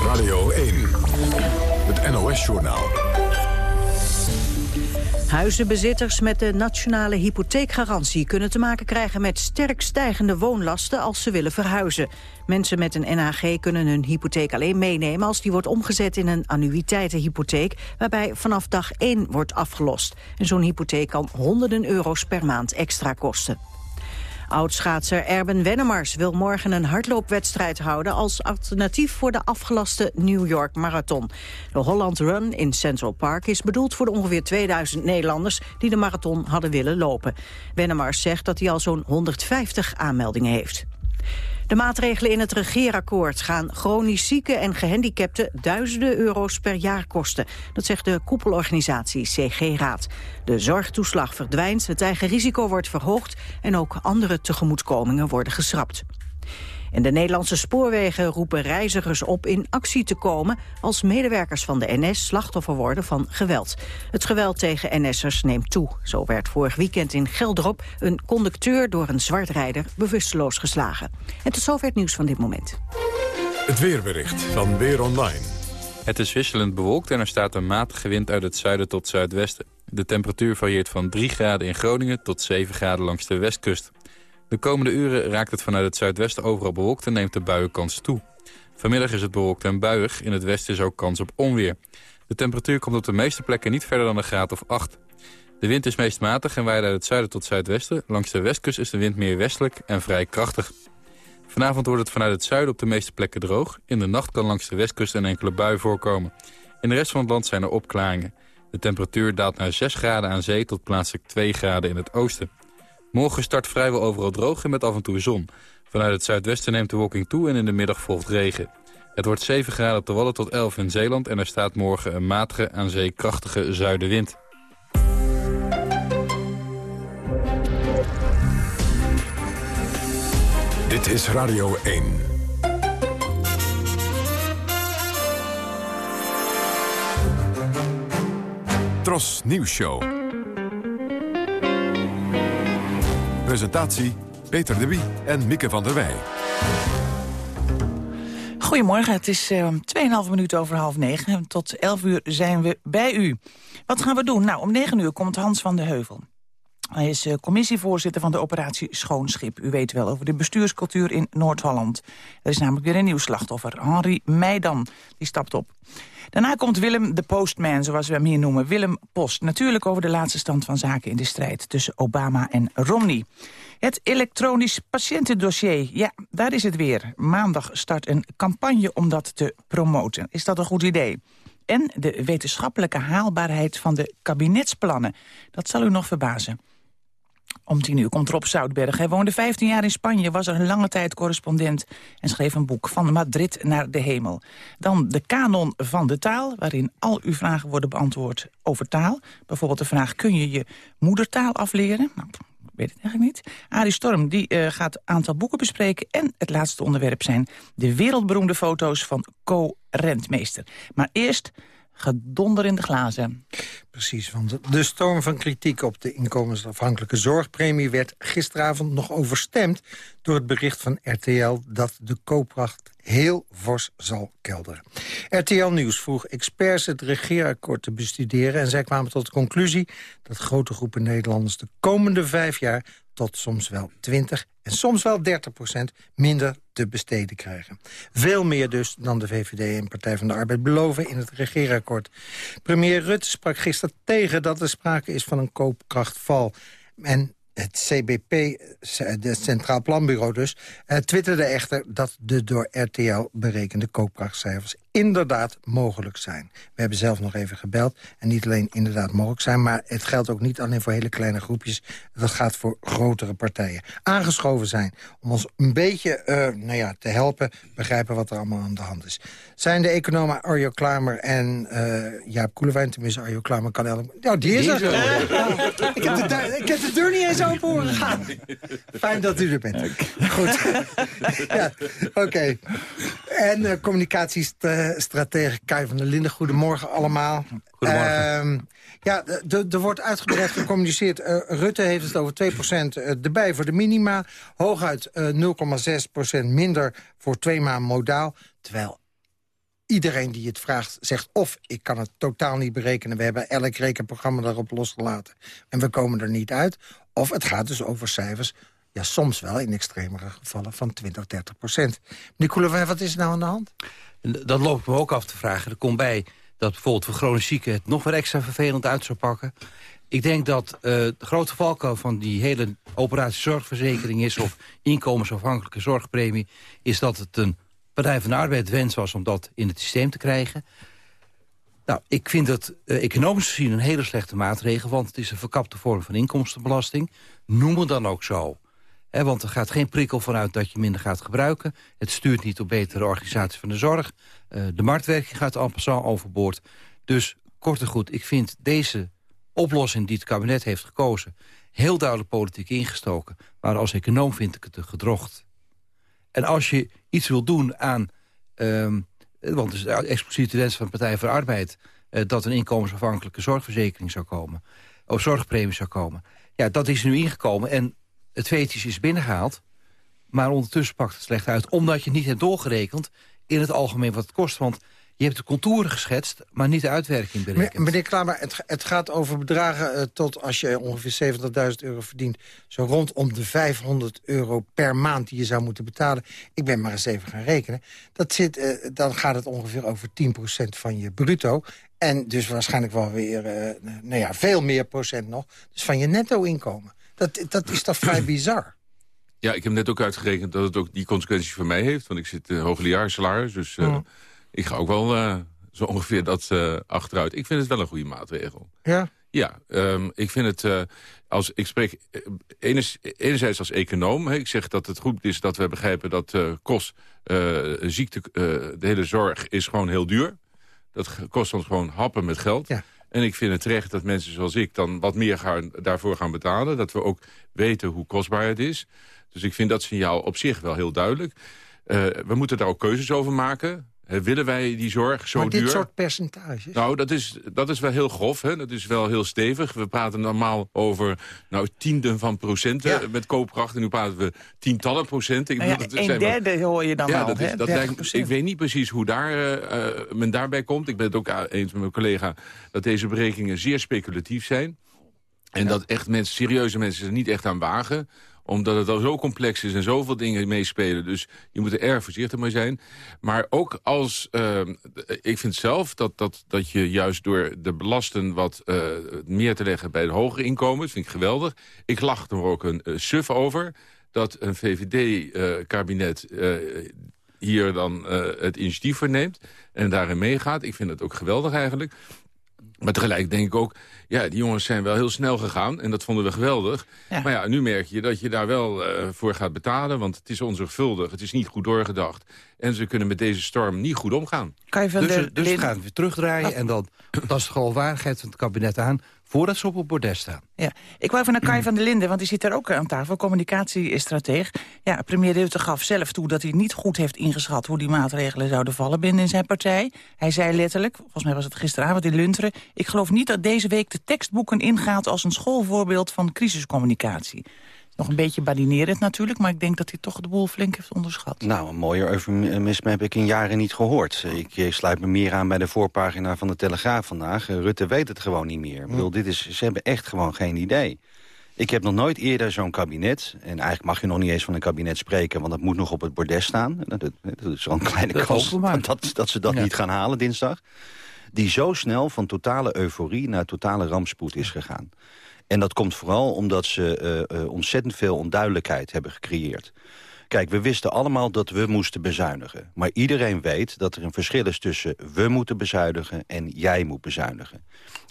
Radio 1. Het NOS-journaal. Huizenbezitters met de nationale hypotheekgarantie kunnen te maken krijgen met sterk stijgende woonlasten als ze willen verhuizen. Mensen met een NHG kunnen hun hypotheek alleen meenemen als die wordt omgezet in een annuïteitenhypotheek waarbij vanaf dag 1 wordt afgelost. En zo'n hypotheek kan honderden euro's per maand extra kosten. Oudschaatser Erben Wennemars wil morgen een hardloopwedstrijd houden... als alternatief voor de afgelaste New York Marathon. De Holland Run in Central Park is bedoeld voor de ongeveer 2000 Nederlanders... die de marathon hadden willen lopen. Wennemars zegt dat hij al zo'n 150 aanmeldingen heeft. De maatregelen in het regeerakkoord gaan chronisch zieken en gehandicapten duizenden euro's per jaar kosten. Dat zegt de koepelorganisatie CG-raad. De zorgtoeslag verdwijnt, het eigen risico wordt verhoogd en ook andere tegemoetkomingen worden geschrapt. En de Nederlandse spoorwegen roepen reizigers op in actie te komen... als medewerkers van de NS slachtoffer worden van geweld. Het geweld tegen NS'ers neemt toe. Zo werd vorig weekend in Geldrop een conducteur door een zwartrijder bewusteloos geslagen. En tot zover het nieuws van dit moment. Het weerbericht van Weer Online. Het is wisselend bewolkt en er staat een matige wind uit het zuiden tot zuidwesten. De temperatuur varieert van 3 graden in Groningen tot 7 graden langs de westkust. De komende uren raakt het vanuit het zuidwesten overal bewolkt en neemt de buienkans toe. Vanmiddag is het bewolkt en buiig. In het westen is ook kans op onweer. De temperatuur komt op de meeste plekken niet verder dan een graad of 8. De wind is meest matig en waait uit het zuiden tot zuidwesten. Langs de westkust is de wind meer westelijk en vrij krachtig. Vanavond wordt het vanuit het zuiden op de meeste plekken droog. In de nacht kan langs de westkust een enkele bui voorkomen. In de rest van het land zijn er opklaringen. De temperatuur daalt naar 6 graden aan zee tot plaatselijk 2 graden in het oosten. Morgen start vrijwel overal droog en met af en toe zon. Vanuit het zuidwesten neemt de wolking toe en in de middag volgt regen. Het wordt 7 graden op de Wallen tot 11 in Zeeland... en er staat morgen een matige, aan zee krachtige zuidenwind. Dit is Radio 1. Tros Nieuws Show. Presentatie Peter de Wie en Mieke van der Wij. Goedemorgen, het is uh, 2,5 minuten over half negen. Tot 11 uur zijn we bij u. Wat gaan we doen? Nou, om 9 uur komt Hans van de Heuvel. Hij is uh, commissievoorzitter van de operatie Schoonschip. U weet wel over de bestuurscultuur in Noord-Holland. Er is namelijk weer een nieuw slachtoffer. Henri Meidan, die stapt op. Daarna komt Willem de Postman, zoals we hem hier noemen. Willem Post. Natuurlijk over de laatste stand van zaken in de strijd tussen Obama en Romney. Het elektronisch patiëntendossier. Ja, daar is het weer. Maandag start een campagne om dat te promoten. Is dat een goed idee? En de wetenschappelijke haalbaarheid van de kabinetsplannen. Dat zal u nog verbazen. Om tien uur komt Rob Zoutberg. Hij woonde 15 jaar in Spanje, was er een lange tijd correspondent... en schreef een boek van Madrid naar de hemel. Dan de kanon van de taal, waarin al uw vragen worden beantwoord over taal. Bijvoorbeeld de vraag, kun je je moedertaal afleren? Nou, ik weet het eigenlijk niet. Arie Storm die, uh, gaat een aantal boeken bespreken... en het laatste onderwerp zijn de wereldberoemde foto's van Co Rentmeester. Maar eerst gedonder in de glazen. Precies, want de storm van kritiek op de inkomensafhankelijke zorgpremie... werd gisteravond nog overstemd door het bericht van RTL... dat de koopkracht heel fors zal kelderen. RTL Nieuws vroeg experts het regeerakkoord te bestuderen... en zij kwamen tot de conclusie dat grote groepen Nederlanders... de komende vijf jaar tot soms wel 20 en soms wel 30 procent minder te besteden krijgen. Veel meer dus dan de VVD en Partij van de Arbeid beloven in het regeerakkoord. Premier Rutte sprak gisteren tegen dat er sprake is van een koopkrachtval. En het CBP, het Centraal Planbureau dus, eh, twitterde echter dat de door RTL berekende koopkrachtcijfers inderdaad mogelijk zijn. We hebben zelf nog even gebeld en niet alleen inderdaad mogelijk zijn... maar het geldt ook niet alleen voor hele kleine groepjes. Dat gaat voor grotere partijen. Aangeschoven zijn om ons een beetje uh, nou ja, te helpen... begrijpen wat er allemaal aan de hand is. Zijn de economen Arjo Klamer en uh, Jaap Koelewijn... tenminste Arjo Klamer kan elk... Nou, die is er. ik, heb de ik heb de deur niet eens open horen gaan. Fijn dat u er bent. Goed. *laughs* ja, oké. En uh, communicaties stratege Kai van der Linden. Goedemorgen allemaal. Goedemorgen. Uh, ja, er wordt uitgebreid gecommuniceerd. Uh, Rutte heeft het over 2% uh, erbij voor de minima. Hooguit uh, 0,6% minder voor twee maanden modaal. Terwijl iedereen die het vraagt zegt... of ik kan het totaal niet berekenen. We hebben elk rekenprogramma daarop losgelaten. En we komen er niet uit. Of het gaat dus over cijfers ja, soms wel in extremere gevallen van 20, 30 procent. Meneer wat is er nou aan de hand? Dat loopt me ook af te vragen. Er komt bij dat bijvoorbeeld voor chronisch zieken... het nog weer extra vervelend uit zou pakken. Ik denk dat uh, de grote valkuil van die hele operatie zorgverzekering is... of inkomensafhankelijke zorgpremie... is dat het een Partij van de Arbeid wens was om dat in het systeem te krijgen. Nou, ik vind het uh, economisch gezien een hele slechte maatregel... want het is een verkapte vorm van inkomstenbelasting. Noem het dan ook zo want er gaat geen prikkel vanuit dat je minder gaat gebruiken. Het stuurt niet op betere organisatie van de zorg. Uh, de marktwerking gaat en passant overboord. Dus kort en goed, ik vind deze oplossing die het kabinet heeft gekozen... heel duidelijk politiek ingestoken. Maar als econoom vind ik het te gedrocht. En als je iets wil doen aan... Um, want het is de expliciete wens van de Partij voor Arbeid... Uh, dat een inkomensafhankelijke zorgverzekering zou komen. Of zorgpremie zou komen. Ja, dat is nu ingekomen. En het fetisch is binnengehaald. Maar ondertussen pakt het slecht uit. Omdat je niet hebt doorgerekend in het algemeen wat het kost. Want je hebt de contouren geschetst, maar niet de uitwerking berekend. Meneer Klamer, het, het gaat over bedragen uh, tot als je ongeveer 70.000 euro verdient... zo rondom de 500 euro per maand die je zou moeten betalen. Ik ben maar eens even gaan rekenen. Dat zit, uh, dan gaat het ongeveer over 10% van je bruto. En dus waarschijnlijk wel weer uh, nou ja, veel meer procent nog. Dus van je netto-inkomen. Dat, dat is toch vrij *clears throat* bizar? Ja, ik heb net ook uitgerekend dat het ook die consequenties voor mij heeft. Want ik zit uh, hoogleraarsalaris, dus uh, ik ga ook wel uh, zo ongeveer dat achteruit. Ik vind het wel een goede maatregel. Ja? Ja, um, ik vind het... als, ik spreek enerzijds, enerzijds als econoom. Hè, ik zeg dat het goed is dat we begrijpen dat kost... ziekte, de hele zorg is gewoon heel duur. Dat kost ons gewoon happen met geld. Ja. En ik vind het terecht dat mensen zoals ik dan wat meer gaan, daarvoor gaan betalen. Dat we ook weten hoe kostbaar het is. Dus ik vind dat signaal op zich wel heel duidelijk. Uh, we moeten daar ook keuzes over maken willen wij die zorg zo maar duur? dit soort percentages? Nou, dat is, dat is wel heel grof. Hè? Dat is wel heel stevig. We praten normaal over nou, tienden van procenten ja. met koopkracht. En nu praten we tientallen procenten. Ik nou ja, bedoel, een derde hoor je dan ja, al. Dat is, dat lijkt, ik weet niet precies hoe daar, uh, men daarbij komt. Ik ben het ook eens met mijn collega dat deze berekeningen zeer speculatief zijn. En ja. dat echt mensen, serieuze mensen er niet echt aan wagen omdat het al zo complex is en zoveel dingen meespelen. Dus je moet er erg voorzichtig mee zijn. Maar ook als... Uh, ik vind zelf dat, dat, dat je juist door de belasten wat uh, meer te leggen bij de hogere inkomens... vind ik geweldig. Ik lach er ook een uh, suf over dat een VVD-kabinet hier dan het initiatief voor neemt... en daarin meegaat. Ik vind het ook geweldig eigenlijk. Maar tegelijk denk ik ook, ja, die jongens zijn wel heel snel gegaan. En dat vonden we geweldig. Ja. Maar ja, nu merk je dat je daar wel uh, voor gaat betalen. Want het is onzorgvuldig, het is niet goed doorgedacht. En ze kunnen met deze storm niet goed omgaan. Kan je van dus de, dus gaan we weer terugdraaien. Oh. En dan dat is de geloofwaardigheid van het kabinet aan voordat ze op het bordes staan. Ja, ik wou even naar Kai van der Linden, want die zit daar ook aan tafel, communicatiestratege. Ja, premier Rutte gaf zelf toe dat hij niet goed heeft ingeschat hoe die maatregelen zouden vallen binnen zijn partij. Hij zei letterlijk, volgens mij was het gisteravond in Lunteren, ik geloof niet dat deze week de tekstboeken ingaat als een schoolvoorbeeld van crisiscommunicatie. Nog een beetje badinerend natuurlijk, maar ik denk dat hij toch de boel flink heeft onderschat. Nou, een mooier eufemisme heb ik in jaren niet gehoord. Ik sluit me meer aan bij de voorpagina van de Telegraaf vandaag. Rutte weet het gewoon niet meer. Ik bedoel, dit is, ze hebben echt gewoon geen idee. Ik heb nog nooit eerder zo'n kabinet... en eigenlijk mag je nog niet eens van een kabinet spreken... want dat moet nog op het bordes staan. Dat, dat is al een kleine kans dat, dat, ze dat ja. niet gaan halen dinsdag. die zo snel van totale euforie naar totale rampspoed is gegaan. En dat komt vooral omdat ze uh, uh, ontzettend veel onduidelijkheid hebben gecreëerd. Kijk, we wisten allemaal dat we moesten bezuinigen. Maar iedereen weet dat er een verschil is tussen we moeten bezuinigen en jij moet bezuinigen.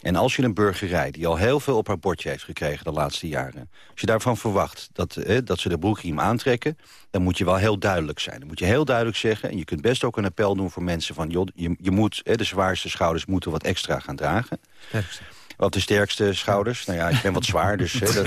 En als je een burgerij die al heel veel op haar bordje heeft gekregen de laatste jaren... als je daarvan verwacht dat, eh, dat ze de broekriem aantrekken... dan moet je wel heel duidelijk zijn. Dan moet je heel duidelijk zeggen... en je kunt best ook een appel doen voor mensen van... Joh, je, je moet, eh, de zwaarste schouders moeten wat extra gaan dragen. Wat de sterkste schouders? Nou ja, ik ben wat zwaar, dus... Dat, *laughs*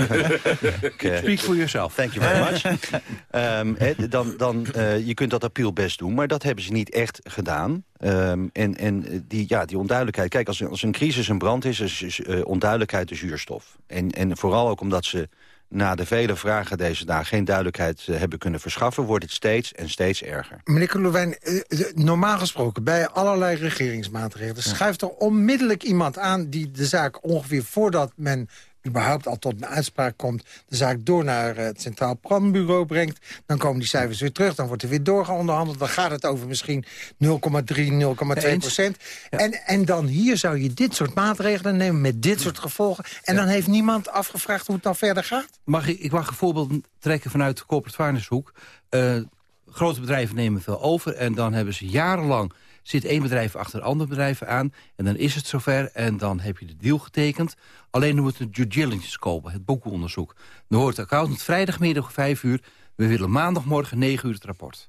ik, uh, Speak for yourself. Thank you very much. *laughs* um, he, dan, dan, uh, je kunt dat appeal best doen, maar dat hebben ze niet echt gedaan. Um, en en die, ja, die onduidelijkheid... Kijk, als, als een crisis een brand is, is, is uh, onduidelijkheid de zuurstof. En, en vooral ook omdat ze na de vele vragen deze dagen geen duidelijkheid uh, hebben kunnen verschaffen... wordt het steeds en steeds erger. Meneer Koelewijn, uh, normaal gesproken bij allerlei regeringsmaatregelen... Schuift er onmiddellijk iemand aan die de zaak ongeveer voordat men überhaupt al tot een uitspraak komt... de zaak door naar het Centraal Planbureau brengt. Dan komen die cijfers weer terug, dan wordt er weer doorgeonderhandeld. Dan gaat het over misschien 0,3, 0,2 procent. Ja. En, en dan hier zou je dit soort maatregelen nemen met dit soort gevolgen. En ja. dan heeft niemand afgevraagd hoe het dan verder gaat? Mag ik, ik mag een voorbeeld trekken vanuit de corporate finance hoek. Uh, grote bedrijven nemen veel over en dan hebben ze jarenlang zit één bedrijf achter andere bedrijven aan... en dan is het zover en dan heb je de deal getekend. Alleen dan moet het due diligence kopen, het boekenonderzoek. Dan hoort de accountant vrijdagmiddag vijf uur... we willen maandagmorgen negen uur het rapport.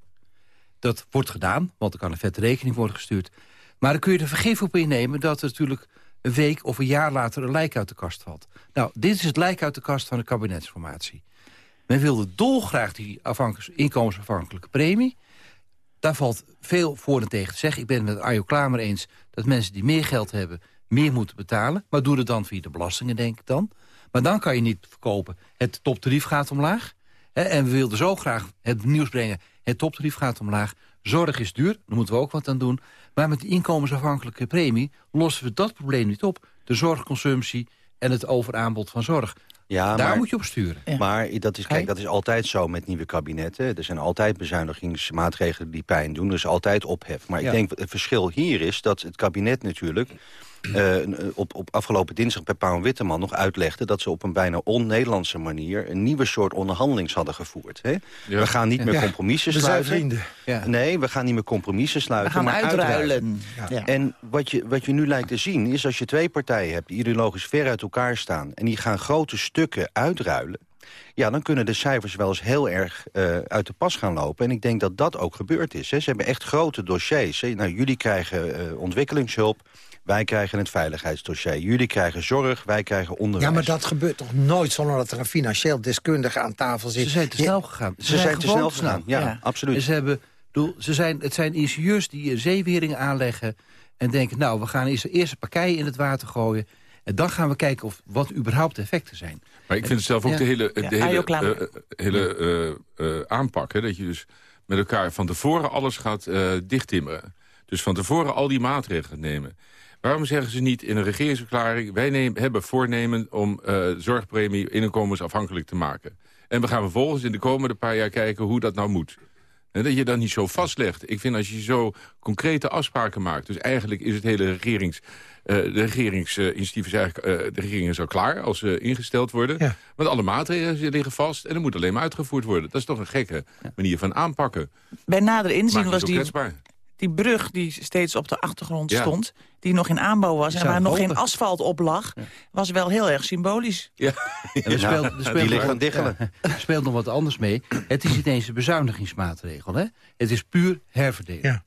Dat wordt gedaan, want er kan een vette rekening worden gestuurd. Maar dan kun je er vergif op innemen dat er natuurlijk een week of een jaar later een lijk uit de kast valt. Nou, dit is het lijk uit de kast van de kabinetsformatie. Men wilde dolgraag die inkomensafhankelijke premie... Daar valt veel voor en tegen te zeggen. Ik ben het met Arjo Klamer eens dat mensen die meer geld hebben... meer moeten betalen. Maar doe het dan via de belastingen, denk ik dan. Maar dan kan je niet verkopen. Het toptarief gaat omlaag. Hè, en we wilden zo graag het nieuws brengen. Het toptarief gaat omlaag. Zorg is duur, daar moeten we ook wat aan doen. Maar met die inkomensafhankelijke premie lossen we dat probleem niet op. De zorgconsumptie en het overaanbod van zorg. Ja, Daar maar, moet je op sturen. Ja. Maar dat is, kijk, dat is altijd zo met nieuwe kabinetten. Er zijn altijd bezuinigingsmaatregelen die pijn doen. Er is altijd ophef. Maar ja. ik denk het verschil hier is dat het kabinet natuurlijk... Uh, op, op afgelopen dinsdag bij Pauw Witteman nog uitlegde... dat ze op een bijna on-Nederlandse manier... een nieuwe soort onderhandelings hadden gevoerd. Hè? Ja. We gaan niet meer compromissen sluiten. Nee, we gaan niet meer compromissen sluiten. We gaan maar uitruilen. Ja. En wat je, wat je nu lijkt te zien is als je twee partijen hebt... die ideologisch ver uit elkaar staan... en die gaan grote stukken uitruilen... ja, dan kunnen de cijfers wel eens heel erg uh, uit de pas gaan lopen. En ik denk dat dat ook gebeurd is. Hè. Ze hebben echt grote dossiers. Hè. Nou, jullie krijgen uh, ontwikkelingshulp... Wij krijgen het veiligheidsdossier. Jullie krijgen zorg, wij krijgen onderwijs. Ja, maar dat gebeurt toch nooit zonder dat er een financieel deskundige aan tafel zit? Ze zijn te snel gegaan. Ze, ze zijn, zijn te snel gegaan, ja, ja. absoluut. En ze hebben, bedoel, ze zijn, het zijn ingenieurs die zeeweringen aanleggen... en denken, nou, we gaan eerst, eerst een pakij in het water gooien... En dan gaan we kijken of wat überhaupt de effecten zijn. Maar ik vind het zelf ook ja. de hele, de ja. hele, uh, hele uh, uh, aanpak... Hè, dat je dus met elkaar van tevoren alles gaat dichttimmeren. Dus van tevoren al die maatregelen nemen. Waarom zeggen ze niet in een regeringsverklaring... wij nemen, hebben voornemen om uh, zorgpremie inkomensafhankelijk te maken. En we gaan vervolgens in de komende paar jaar kijken hoe dat nou moet. En dat je dat niet zo vastlegt. Ik vind als je zo concrete afspraken maakt... dus eigenlijk is het hele regerings... Uh, de regeringsinitiatief is eigenlijk... Uh, de regering is al klaar als ze ingesteld worden. Ja. Want alle maatregelen liggen vast en er moet alleen maar uitgevoerd worden. Dat is toch een gekke manier van aanpakken. Bij nader inzien was die, die brug die steeds op de achtergrond ja. stond... die nog in aanbouw was en waar nog geen asfalt op lag... Ja. was wel heel erg symbolisch. Ja, en er speelt, er speelt die ligt aan diggelen. Er speelt nog wat anders mee. Het is niet eens een bezuinigingsmaatregel. Hè? Het is puur herverdeling.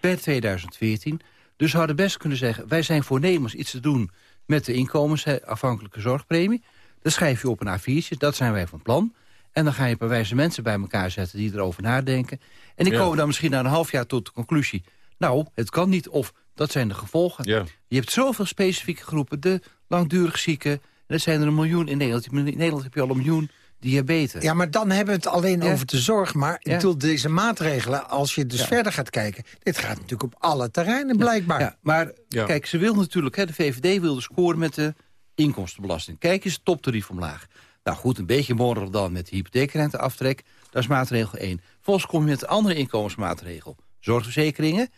Per 2014. Dus we hadden best kunnen zeggen... wij zijn voornemens iets te doen met de inkomensafhankelijke zorgpremie. Dat schrijf je op een A4'tje, dat zijn wij van plan... En dan ga je een paar wijze mensen bij elkaar zetten die erover nadenken. En die ja. komen dan misschien na een half jaar tot de conclusie... nou, het kan niet, of dat zijn de gevolgen. Ja. Je hebt zoveel specifieke groepen. De langdurig zieken, en dat zijn er een miljoen in Nederland. In Nederland heb je al een miljoen diabetes. Ja, maar dan hebben we het alleen ja. over de zorg. Maar ja. ik bedoel, deze maatregelen, als je dus ja. verder gaat kijken... dit gaat natuurlijk op alle terreinen blijkbaar. Ja, maar kijk, ze wil natuurlijk, hè, de VVD wilde scoren met de inkomstenbelasting. Kijk eens, toptarief omlaag. Nou goed, een beetje morrelig dan met de hypotheekrenteaftrek. Dat is maatregel 1. Volgens kom je met een andere inkomensmaatregel. Zorgverzekeringen.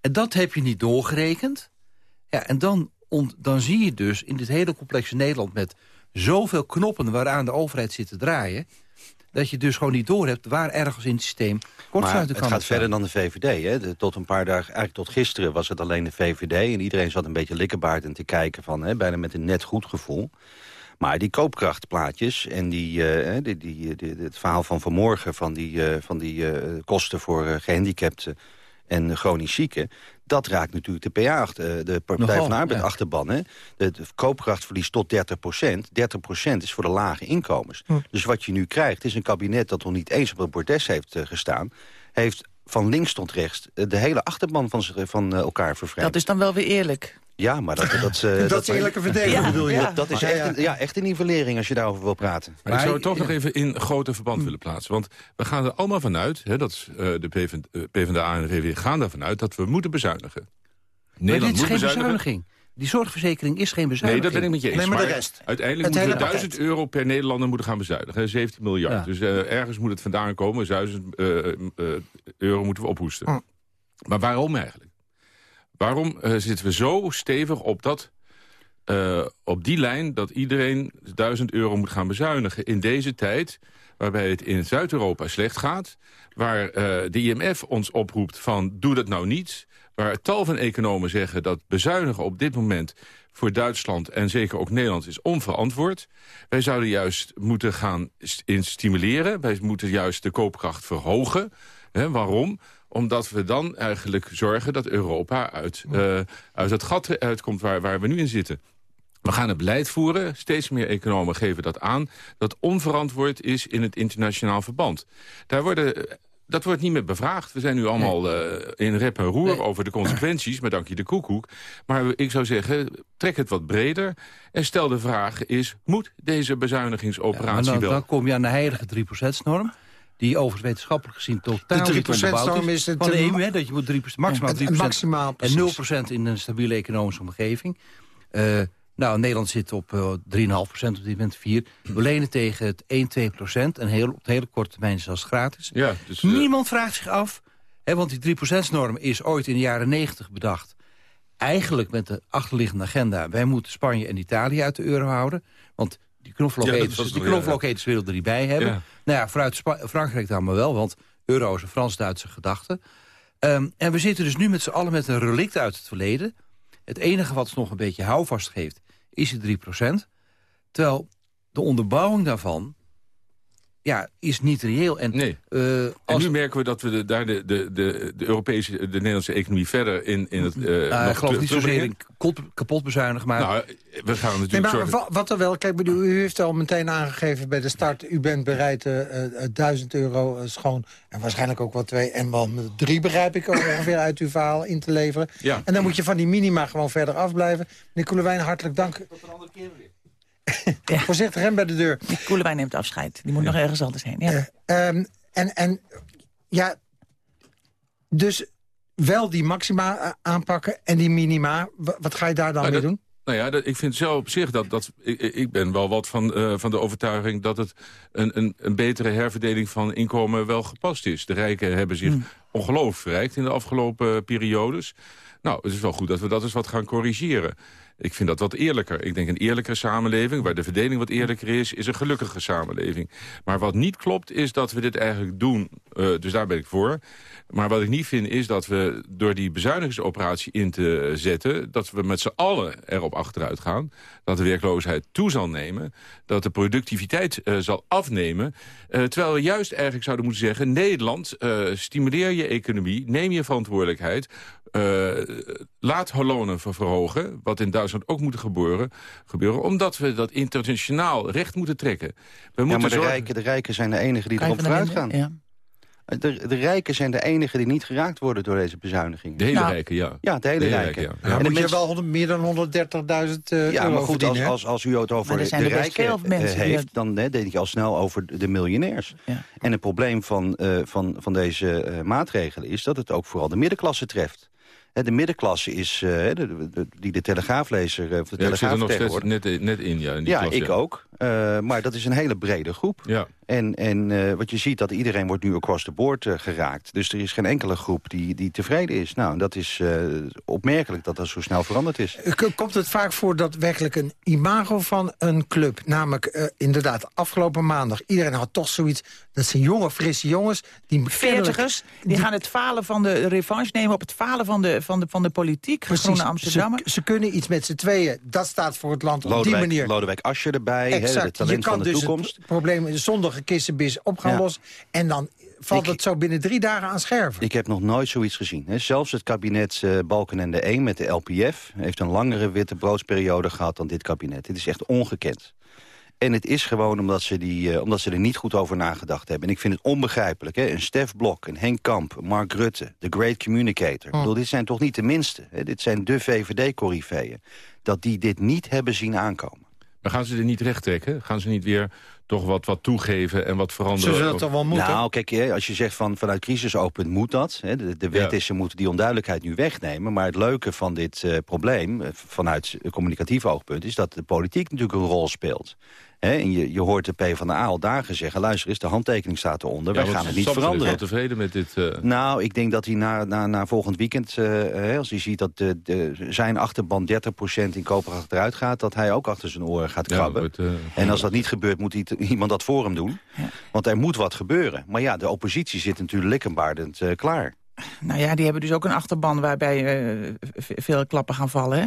En dat heb je niet doorgerekend. Ja, en dan, ont, dan zie je dus in dit hele complexe Nederland... met zoveel knoppen waaraan de overheid zit te draaien... dat je dus gewoon niet doorhebt waar ergens in het systeem kortsluiting Maar kan het gaat verder dan de VVD. Hè? De- tot een paar dagen, eigenlijk tot gisteren was het alleen de VVD... en iedereen zat een beetje likkerbaardend te kijken... Van, hè, bijna met een net goed gevoel. Maar die koopkrachtplaatjes en die, eh, die, die, die- het verhaal van vanmorgen... van die, eh, van die eh, kosten voor eh, gehandicapten en chronisch zieken... dat raakt natuurlijk de PA, achter, de Partij Nogal, van de Arbeid ja. achterban. Hè? De, de koopkracht verliest tot 30 procent. 30 procent is voor de lage inkomens. Hm. Dus wat je nu krijgt is een kabinet dat nog niet eens op het bordes heeft gestaan... heeft van links tot rechts de hele achterban van, van elkaar vervreemd. Dat is dan wel weer eerlijk. Ja, maar dat... Dat, eh, *laughs* Dat is eerlijke verdeling, Ja, bedoel je? ja. dat, dat is Ja, echt, ja. Een, ja, echt een nivellering als je daarover wil praten. Maar ik zou het toch nog even in groter verband willen plaatsen. Want we gaan er allemaal vanuit, hè, dat is, eh, de PV, eh, PvdA en de VVD gaan ervan uit... dat we moeten bezuinigen. Maar dit is moet geen bezuinigen. bezuiniging. Die zorgverzekering is geen Nee, bezuiniging. dat ben ik met je eens. Nee, maar de rest. Uiteindelijk Het moeten we hele 1000 euro per Nederlander moeten gaan bezuinigen. hè, 17 miljard. Ja. Dus eh, ergens moet het vandaan komen. 1000 eh, eh, euro moeten we ophoesten. Hm. Maar waarom eigenlijk? Waarom eh, zitten we zo stevig op, dat, eh, op die lijn... dat iedereen 1000 euro moet gaan bezuinigen in deze tijd... waarbij het in Zuid-Europa slecht gaat... waar eh, de IMF ons oproept van doe dat nou niet... waar tal van economen zeggen dat bezuinigen op dit moment... voor Duitsland en zeker ook Nederland is onverantwoord. Wij zouden juist moeten gaan st- stimuleren. Wij moeten juist de koopkracht verhogen. Waarom? Omdat we dan eigenlijk zorgen dat Europa uit, eh, uit het gat uitkomt waar, waar we nu in zitten. We gaan het beleid voeren. Steeds meer economen geven dat aan. Dat onverantwoord is in het internationaal verband. Daar worden, dat wordt niet meer bevraagd. We zijn nu allemaal eh, in rep en roer over de consequenties. Maar dank je de koekoek. Maar ik zou zeggen, trek het wat breder. En stel de vraag is, moet deze bezuinigingsoperatie dan, wel... dan kom je aan de heilige 3%-norm. Die overigens wetenschappelijk gezien totaal De niet 3% onderbouwd norm is het, Van de EU, hè, dat je moet 3%, maximaal 3%. Het maximaal, en 0% in een stabiele economische omgeving. Eh, nou, Nederland zit op eh 3,5% op dit moment, 4. We lenen tegen het 1, 2% En heel, op de hele korte termijn is dat gratis. Ja, dus, eh, Niemand vraagt zich af, hè, want die 3%-norm is ooit in de jaren 90 bedacht. Eigenlijk met de achterliggende agenda... wij moeten Spanje en Italië uit de euro houden. Want die Ja, die nog, ja, knoflooketers willen er niet bij hebben. Nou ja, vooruit Spa- Frankrijk dan maar wel, want euro is een Frans-Duitse gedachte. Ehm, en we zitten dus nu met z'n allen met een relict uit het verleden. Het enige wat ons nog een beetje houvast geeft, is die 3% Terwijl de onderbouwing daarvan ja, is niet reëel. En, Nee. eh, En als, nu merken we dat we de, daar de, de, de, de Europese, de Nederlandse economie verder in, in het... eh nou, ik nog geloof niet zozeer in kapot, kapot bezuinigen, maar... Nou, we gaan natuurlijk Nee, maar zorgen... wat er wel, kijk, bedoel, u heeft al meteen aangegeven bij de start... u bent bereid eh, eh, eh, 1000 euro eh, schoon en waarschijnlijk ook wel twee... en wel drie, begrijp ik, ongeveer uit uw verhaal in te leveren. Ja. En dan moet je van die minima gewoon verder afblijven. Meneer Koelewijn, hartelijk dank. Tot een andere keer weer. *laughs* Voorzichtig, hem bij de deur. Koelewijn neemt afscheid. Die moet nog ergens anders heen. Ja. Ehm, en, en ja, dus wel die maxima eh, aanpakken en die minima. Wa- Wat ga je daar dan Nou, mee dat- doen? Nou ja, dat, ik vind zelf op zich dat... dat ik, ik ben wel wat van, eh, van de overtuiging dat het een, een, een betere herverdeling van inkomen wel gepast is. De rijken hebben zich Hmm. ongelooflijk verrijkt in de afgelopen periodes. Nou, het is wel goed dat we dat eens wat gaan corrigeren. Ik vind dat wat eerlijker. Ik denk een eerlijke samenleving, waar de verdeling wat eerlijker is... is een gelukkige samenleving. Maar wat niet klopt, is dat we dit eigenlijk doen. eh, dus daar ben ik voor. Maar wat ik niet vind, is dat we door die bezuinigingsoperatie in te zetten... dat we met z'n allen erop achteruit gaan. Dat de werkloosheid toe zal nemen. Dat de productiviteit eh, zal afnemen. Eh, terwijl we juist eigenlijk zouden moeten zeggen... Nederland, stimuleer je economie, neem je verantwoordelijkheid... laat lonen ver- verhogen, wat in Duitsland ook moet gebeuren, gebeuren omdat we dat internationaal recht moeten trekken. We Ja, moeten maar de zorgen- rijken, de rijken zijn de enigen die erop vooruit gaan. Ja. De, de rijken zijn de enigen die niet geraakt worden door deze bezuinigingen. De hele Nou, rijken, ja. Ja, de hele De hele rijken. ja. En moet je wel 100 meer dan 130.000 eh Ja, euro maar goed, als, als, als u het over Maar er zijn de rijken veel mensen eh, die heeft... dan hè, denk je al snel over de, de miljonairs. Ja. En het probleem van, eh, van, van deze eh, maatregelen is... dat het ook vooral de middenklasse treft. Hè, de middenklasse is, eh, de, de- die de telegraaflezer... eh, of de Ja, ik zit er telegraaf nog steeds net, net in, ja. In die Ja, klas, ik ook. Eh, maar dat is een hele brede groep. Ja. En, en eh, wat je ziet, dat iedereen wordt nu across the board uh, geraakt. Dus er is geen enkele groep die, die tevreden is. Nou, en dat is opmerkelijk dat dat zo snel veranderd is. Komt het vaak voor dat werkelijk een imago van een club... namelijk inderdaad afgelopen maandag, iedereen had toch zoiets... dat zijn jonge, frisse jongens... die Veertigers, die, die, gaan het falen van de revanche nemen... op het falen van de, van de, van de politiek, Precies, Groene Amsterdam. Ze, ze, kunnen iets met z'n tweeën, dat staat voor het land op die manier. Lodewijk Asscher erbij, het talent van de dus toekomst. Het probleem zonder gekissenbis op gaan Ja. lossen. En dan valt Ik- het zo binnen drie dagen aan scherven. Ik heb nog nooit zoiets gezien. Hè. Zelfs het kabinet eh Balkenende 1 met de LPF... heeft een langere witte broodsperiode gehad dan dit kabinet. Dit is echt ongekend. En het is gewoon omdat ze, die, eh, omdat ze er niet goed over nagedacht hebben. En ik vind het onbegrijpelijk. Hè? Een Stef Blok, een Henk Kamp, een Mark Rutte, de Great Communicator. Ik bedoel, dit zijn toch niet de minste. Hè? Dit zijn de VVD-corifeeën. Dat die dit niet hebben zien aankomen. Maar gaan ze er niet recht trekken? Gaan ze niet weer toch wat, wat toegeven en wat veranderen? Nou, kijk, hè, als je zegt van vanuit crisisoogpunt moet dat. Hè, de, de wet is, ze moeten die onduidelijkheid nu wegnemen. Maar het leuke van dit eh, probleem, eh, vanuit communicatief oogpunt... is dat de politiek natuurlijk een rol speelt. Hè, en je, je hoort de PvdA al dagen zeggen... luister eens, de handtekening staat eronder, wij want gaan het niet Samson is veranderen. wel tevreden met dit... eh, Nou, ik denk dat hij na, na, na volgend weekend, eh, hè, als hij ziet dat de, de, zijn achterban 30% in Kopenhagen eruit gaat... dat hij ook achter zijn oren gaat Ja, krabben. wordt, eh, en als dat niet gebeurt, moet iemand dat voor hem doen. Want er moet wat gebeuren. Maar ja, de oppositie zit natuurlijk likkenbaardend eh, klaar. Nou ja, die hebben dus ook een achterban waarbij eh, veel klappen gaan vallen. Hè?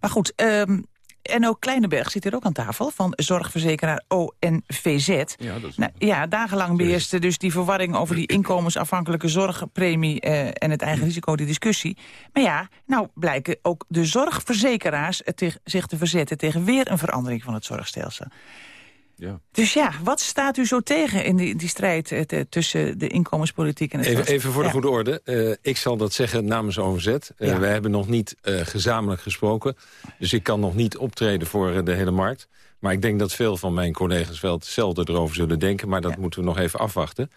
Maar goed, ehm Enno Kleineberg zit hier ook aan tafel... van zorgverzekeraar ONVZ. Ja, dat is... Nou, ja, dagenlang beheerste dus die verwarring over die inkomensafhankelijke zorgpremie eh, en het eigen risico, die discussie. Maar ja, nou blijken ook de zorgverzekeraars zich te verzetten tegen weer een verandering van het zorgstelsel. Ja. Dus ja, wat staat u zo tegen in die, die strijd eh, te- tussen de inkomenspolitiek en het Even, even voor de Ja. goede orde. Eh, ik zal dat zeggen namens OVZ. Eh Ja. Wij hebben nog niet eh, gezamenlijk gesproken. Dus ik kan nog niet optreden voor eh, de hele markt. Maar ik denk dat veel van mijn collega's wel hetzelfde erover zullen denken. Maar dat moeten we nog even afwachten.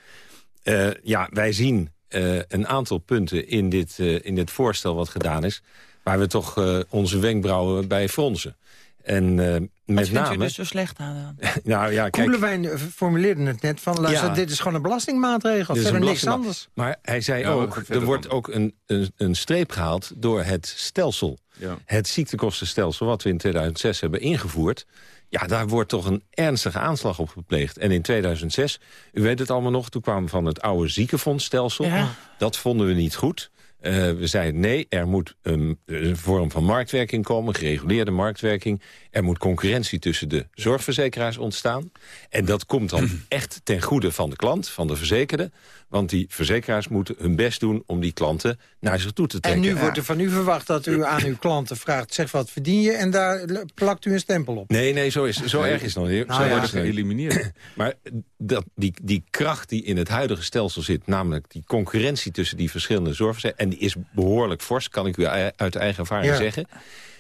Eh, ja, wij zien eh, een aantal punten in dit, eh, in dit voorstel wat gedaan is... waar we toch eh, onze wenkbrauwen bij fronsen. En Wat met vindt name... u dus zo slecht aan *laughs* nou ja, kijk, Koelewijn eh, formuleerde het net van, luister, Ja. dit is gewoon een belastingmaatregel. Dit is Verder een niks anders. Maar hij zei Ja, maar ook, er wordt ook een, een, een streep gehaald door het stelsel. Ja. Het ziektekostenstelsel wat we in 2006 hebben ingevoerd... ja, daar wordt toch een ernstige aanslag op gepleegd. En in 2006, u weet het allemaal nog... toen kwamen we van het oude ziekenfondsstelsel. Ja. Dat vonden we niet goed. Eh, we zeiden nee, er moet een, een vorm van marktwerking komen, gereguleerde marktwerking. Er moet concurrentie tussen de zorgverzekeraars ontstaan. En dat komt dan *clears throat* echt ten goede van de klant, van de verzekerde. Want die verzekeraars moeten hun best doen om die klanten naar zich toe te En trekken. nu wordt er van u verwacht dat u aan uw klanten vraagt... zeg wat verdien je en daar plakt u een stempel op. Nee, nee, zo, is, zo erg is het nog niet. Nou zo ja. wordt het nog niet. geëlimineerd. *clears throat* Maar dat, die, die kracht die in het huidige stelsel zit... namelijk die concurrentie tussen die verschillende zorgverzekeringen... en die is behoorlijk fors, kan ik u uit eigen ervaring Ja. zeggen...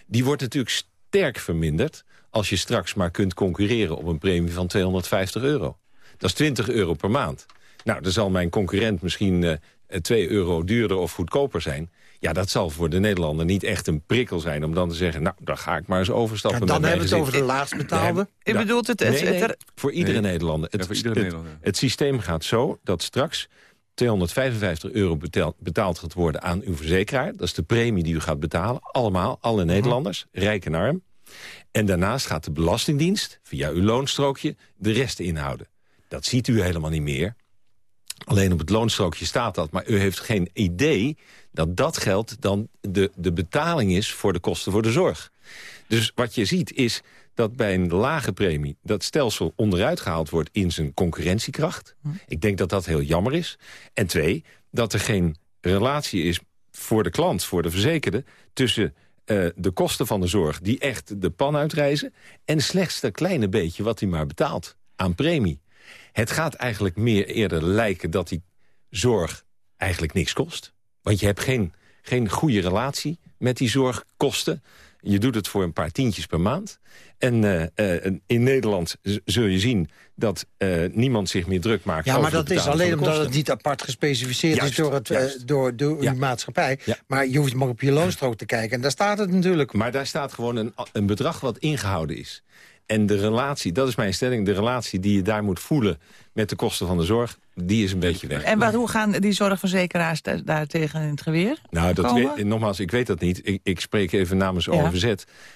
die wordt natuurlijk sterk verminderd... als je straks maar kunt concurreren op een premie van 250 euro. Dat is 20 euro per maand. Nou, dan zal mijn concurrent misschien eh 2 euro duurder of goedkoper zijn... Ja, dat zal voor de Nederlander niet echt een prikkel zijn... om dan te zeggen, nou, dan ga ik maar eens overstappen. Ja, dan hebben we het gezin. over de laagst betaalde. U Ja. bedoelt het... Nee, nee, voor iedere Nee. Nederlander. Het, Ja, voor iedere het- Nederlander. het systeem gaat zo dat straks 255 euro betaald, betaald gaat worden aan uw verzekeraar. Dat is de premie die u gaat betalen. Allemaal, alle Nederlanders, rijk en arm. En daarnaast gaat de Belastingdienst, via uw loonstrookje, de rest inhouden. Dat ziet u helemaal niet meer. Alleen op het loonstrookje staat dat, maar u heeft geen idee dat dat geld dan de, de betaling is voor de kosten voor de zorg. Dus wat je ziet is dat bij een lage premie dat stelsel onderuit gehaald wordt in zijn concurrentiekracht. Ik denk dat dat heel jammer is. En twee, dat er geen relatie is voor de klant, voor de verzekerde... tussen eh, de kosten van de zorg die echt de pan uitreizen... en slechts dat kleine beetje wat hij maar betaalt aan premie. Het gaat eigenlijk meer eerder lijken dat die zorg eigenlijk niks kost. Want je hebt geen, geen goede relatie met die zorgkosten. Je doet het voor een paar tientjes per maand. En eh, eh, in Nederland zul je zien dat eh, niemand zich meer druk maakt Ja, maar dat is alleen omdat het niet apart gespecificeerd Juist, is door, het, door, door Ja. uw maatschappij. Ja. Maar je hoeft maar op je loonstrook te kijken. En daar staat het natuurlijk. Maar daar staat gewoon een, een bedrag wat ingehouden is. En de relatie, dat is mijn stelling, de relatie die je daar moet voelen... met de kosten van de zorg, die is een beetje weg. En wat, hoe gaan die zorgverzekeraars da- daar tegen in het geweer Nou, dat nogmaals, ik weet dat niet. Ik, ik spreek even namens Ja. OVZ.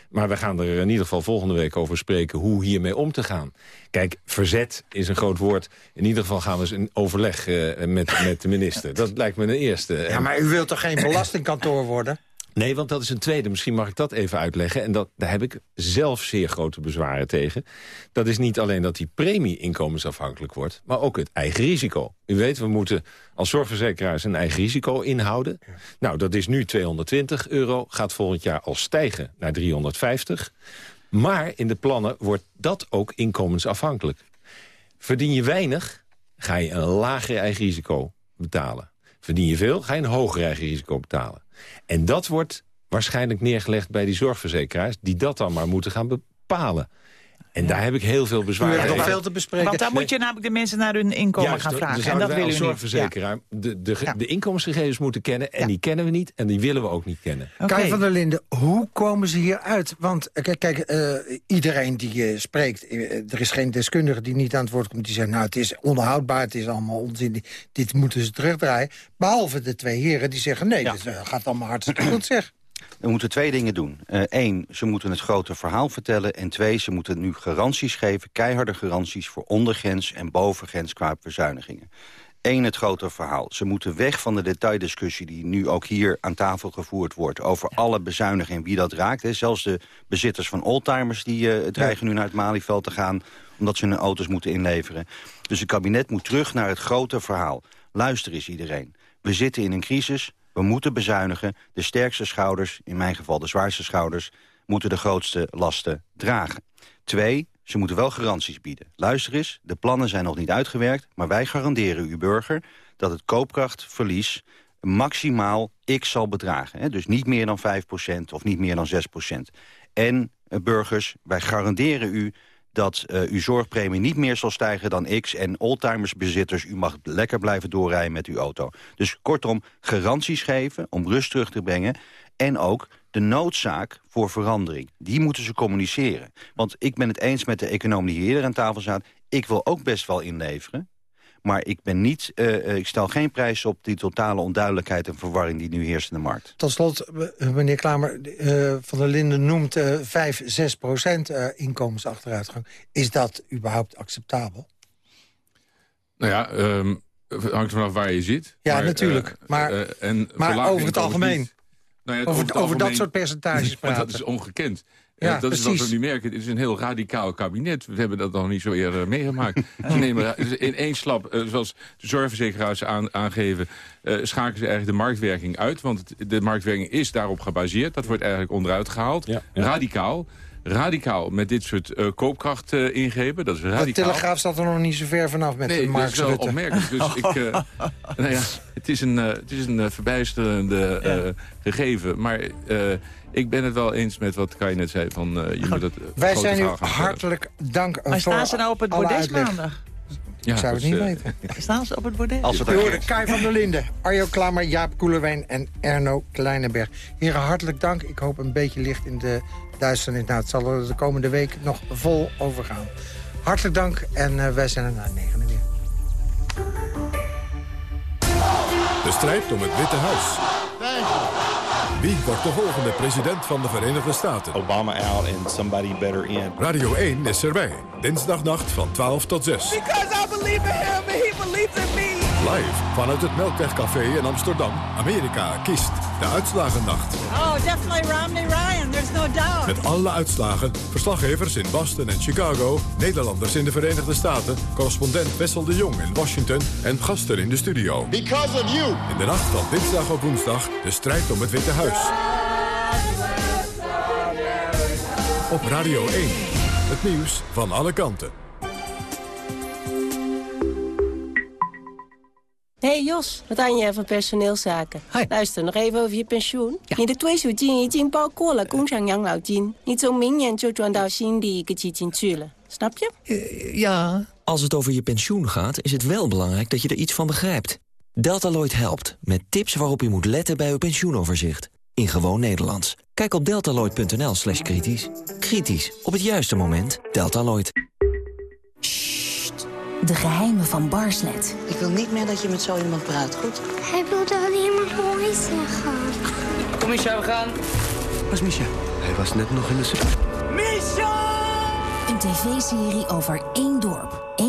Maar we gaan er in ieder geval volgende week over spreken... hoe hiermee om te gaan. Kijk, verzet is een groot woord. In ieder geval gaan we eens in overleg eh, met, met de minister. Dat lijkt me een eerste. Ja, maar u wilt toch geen belastingkantoor worden? Nee, want dat is een tweede. Misschien mag ik dat even uitleggen. En dat, daar heb ik zelf zeer grote bezwaren tegen. Dat is niet alleen dat die premie inkomensafhankelijk wordt... maar ook het eigen risico. U weet, we moeten als zorgverzekeraars een eigen risico inhouden. Nou, dat is nu 220 euro. Gaat volgend jaar al stijgen naar 350. Maar in de plannen wordt dat ook inkomensafhankelijk. Verdien je weinig, ga je een lager eigen risico betalen. Verdien je veel, ga je een hoger eigen risico betalen. En dat wordt waarschijnlijk neergelegd bij die zorgverzekeraars... die dat dan maar moeten gaan bepalen. En daar heb ik heel veel bezwaren tegen. Want daar moet je namelijk de mensen naar hun inkomen Juist, gaan vragen. En zouden dat willen niet. Ja. zorgverzekeraar de, de, de inkomensgegevens moeten kennen. En die kennen we niet en die willen we ook niet kennen. Kai van der Linden, hoe komen ze hier uit? Want eh, kijk, kijk eh, iedereen die eh, spreekt... er is geen deskundige die niet aan het woord komt... die zegt, nou, het is onhoudbaar, het is allemaal onzin... dit moeten ze terugdraaien. Behalve de twee heren die zeggen... nee, dit eh, gaat allemaal hartstikke goed, zeg. We moeten twee dingen doen. Eén, ze moeten het grote verhaal vertellen. En twee, ze moeten nu garanties geven, keiharde garanties... voor ondergrens en bovengrens qua bezuinigingen. Eén, het grote verhaal. Ze moeten weg van de detaildiscussie die nu ook hier aan tafel gevoerd wordt... over alle bezuinigingen, wie dat raakt. Hè. Zelfs de bezitters van oldtimers die eh, dreigen nu naar het Malieveld te gaan... omdat ze hun auto's moeten inleveren. Dus het kabinet moet terug naar het grote verhaal. Luister eens iedereen. We zitten in een crisis, we moeten bezuinigen. De sterkste schouders, in mijn geval de zwaarste schouders... moeten de grootste lasten dragen. Twee, ze moeten wel garanties bieden. Luister eens, de plannen zijn nog niet uitgewerkt... maar wij garanderen uw burger dat het koopkrachtverlies maximaal x zal bedragen. Hè? Dus niet meer dan 5% of niet meer dan 6% En eh, burgers, wij garanderen u dat eh, uw zorgpremie niet meer zal stijgen dan x... en oldtimersbezitters, u mag lekker blijven doorrijden met uw auto. Dus kortom, garanties geven om rust terug te brengen... en ook de noodzaak voor verandering. Die moeten ze communiceren. Want ik ben het eens met de econoom die hier aan tafel staat... ik wil ook best wel inleveren... Maar ik, ben niet, eh, eh, ik stel geen prijs op die totale onduidelijkheid en verwarring die nu heerst in de markt. Tot slot, eh, meneer Klamer, eh, Van der Linden noemt eh 5, 6 procent eh, inkomensachteruitgang. Is dat überhaupt acceptabel? Nou ja, ehm, het hangt vanaf waar je zit. Ja, natuurlijk. Maar- eh, en maar over het algemeen. niet. Nou ja, Over- het over dat soort percentages *laughs* Want dat praten. is ongekend. Ja, Eh, dat is wat we nu merken. Het is een heel radicaal kabinet. We hebben dat nog niet zo eerder meegemaakt. *laughs* Ze nemen in één slap, eh, zoals de zorgverzekeraars aan, aangeven... eh, schakelen ze eigenlijk de marktwerking uit. Want de marktwerking is daarop gebaseerd. Dat wordt eigenlijk onderuit gehaald. Radicaal. Radicaal met dit soort eh, koopkracht eh, ingrepen. Dat is De radicaal. Telegraaf staat er nog niet zo ver vanaf met Nee, de dat Mark is wel opmerkelijk. Dus ik, eh, *laughs* nou ja, het is een, eh, het is een verbijsterende eh, gegeven. Maar eh, ik ben het wel eens met wat Kai net zei. Van, eh, je moet het eh, Wij zijn u hartelijk dank Maar voor staan ze nou op het bordes maandag? Ja, ik zou het dat niet weten. *laughs* Staan ze op het bordes? Als we hoorden Kai van der Linden, Arjo Klamer, Jaap Koelewijn en Erno Kleinenberg. Heren, hartelijk dank. Ik hoop een beetje licht in de duisternis. Nou, het zal er de komende week nog vol overgaan. Hartelijk dank en eh, wij zijn er na negen weer. De strijd om het Witte Huis. Wie wordt de volgende president van de Verenigde Staten? Obama out and somebody better in. Radio 1 is erbij. Dinsdagnacht van 12 tot 6. Because I believe in him and he believes in me. Live vanuit het Melkwegcafé in Amsterdam. Amerika kiest de uitslagennacht. Oh, definitely Romney Ryan. There's no doubt. Met alle uitslagen, verslaggevers in Boston en Chicago... Nederlanders in de Verenigde Staten... correspondent Wessel de Jong in Washington... en gasten in de studio. Because of you. In de nacht van dinsdag op woensdag de strijd om het Witte Huis. Op Radio 1. Het nieuws van alle kanten. hey Jos, wat aan je van personeelszaken? Luister, nog even over je pensioen. 你的退休金已经包括了工厂养老金，你从明年就转到新的一个基金去了，snap je? Ja. Als het over je pensioen gaat, is het wel belangrijk dat je er iets van begrijpt. Deltaloid helpt, met tips waarop u moet letten bij uw pensioenoverzicht. in gewoon Nederlands. Kijk op deltaloid.nl slash kritisch. Kritisch, op het juiste moment. Deltaloid. De geheimen van Barslet. Ik wil niet meer dat je met zo iemand praat, goed? Hij wilde alleen maar mooi zeggen. Kom Misha, we gaan. Waar is Misha? Hij was net nog in de. Misha! Een tv-serie over één dorp, één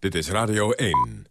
Dit is Radio 1.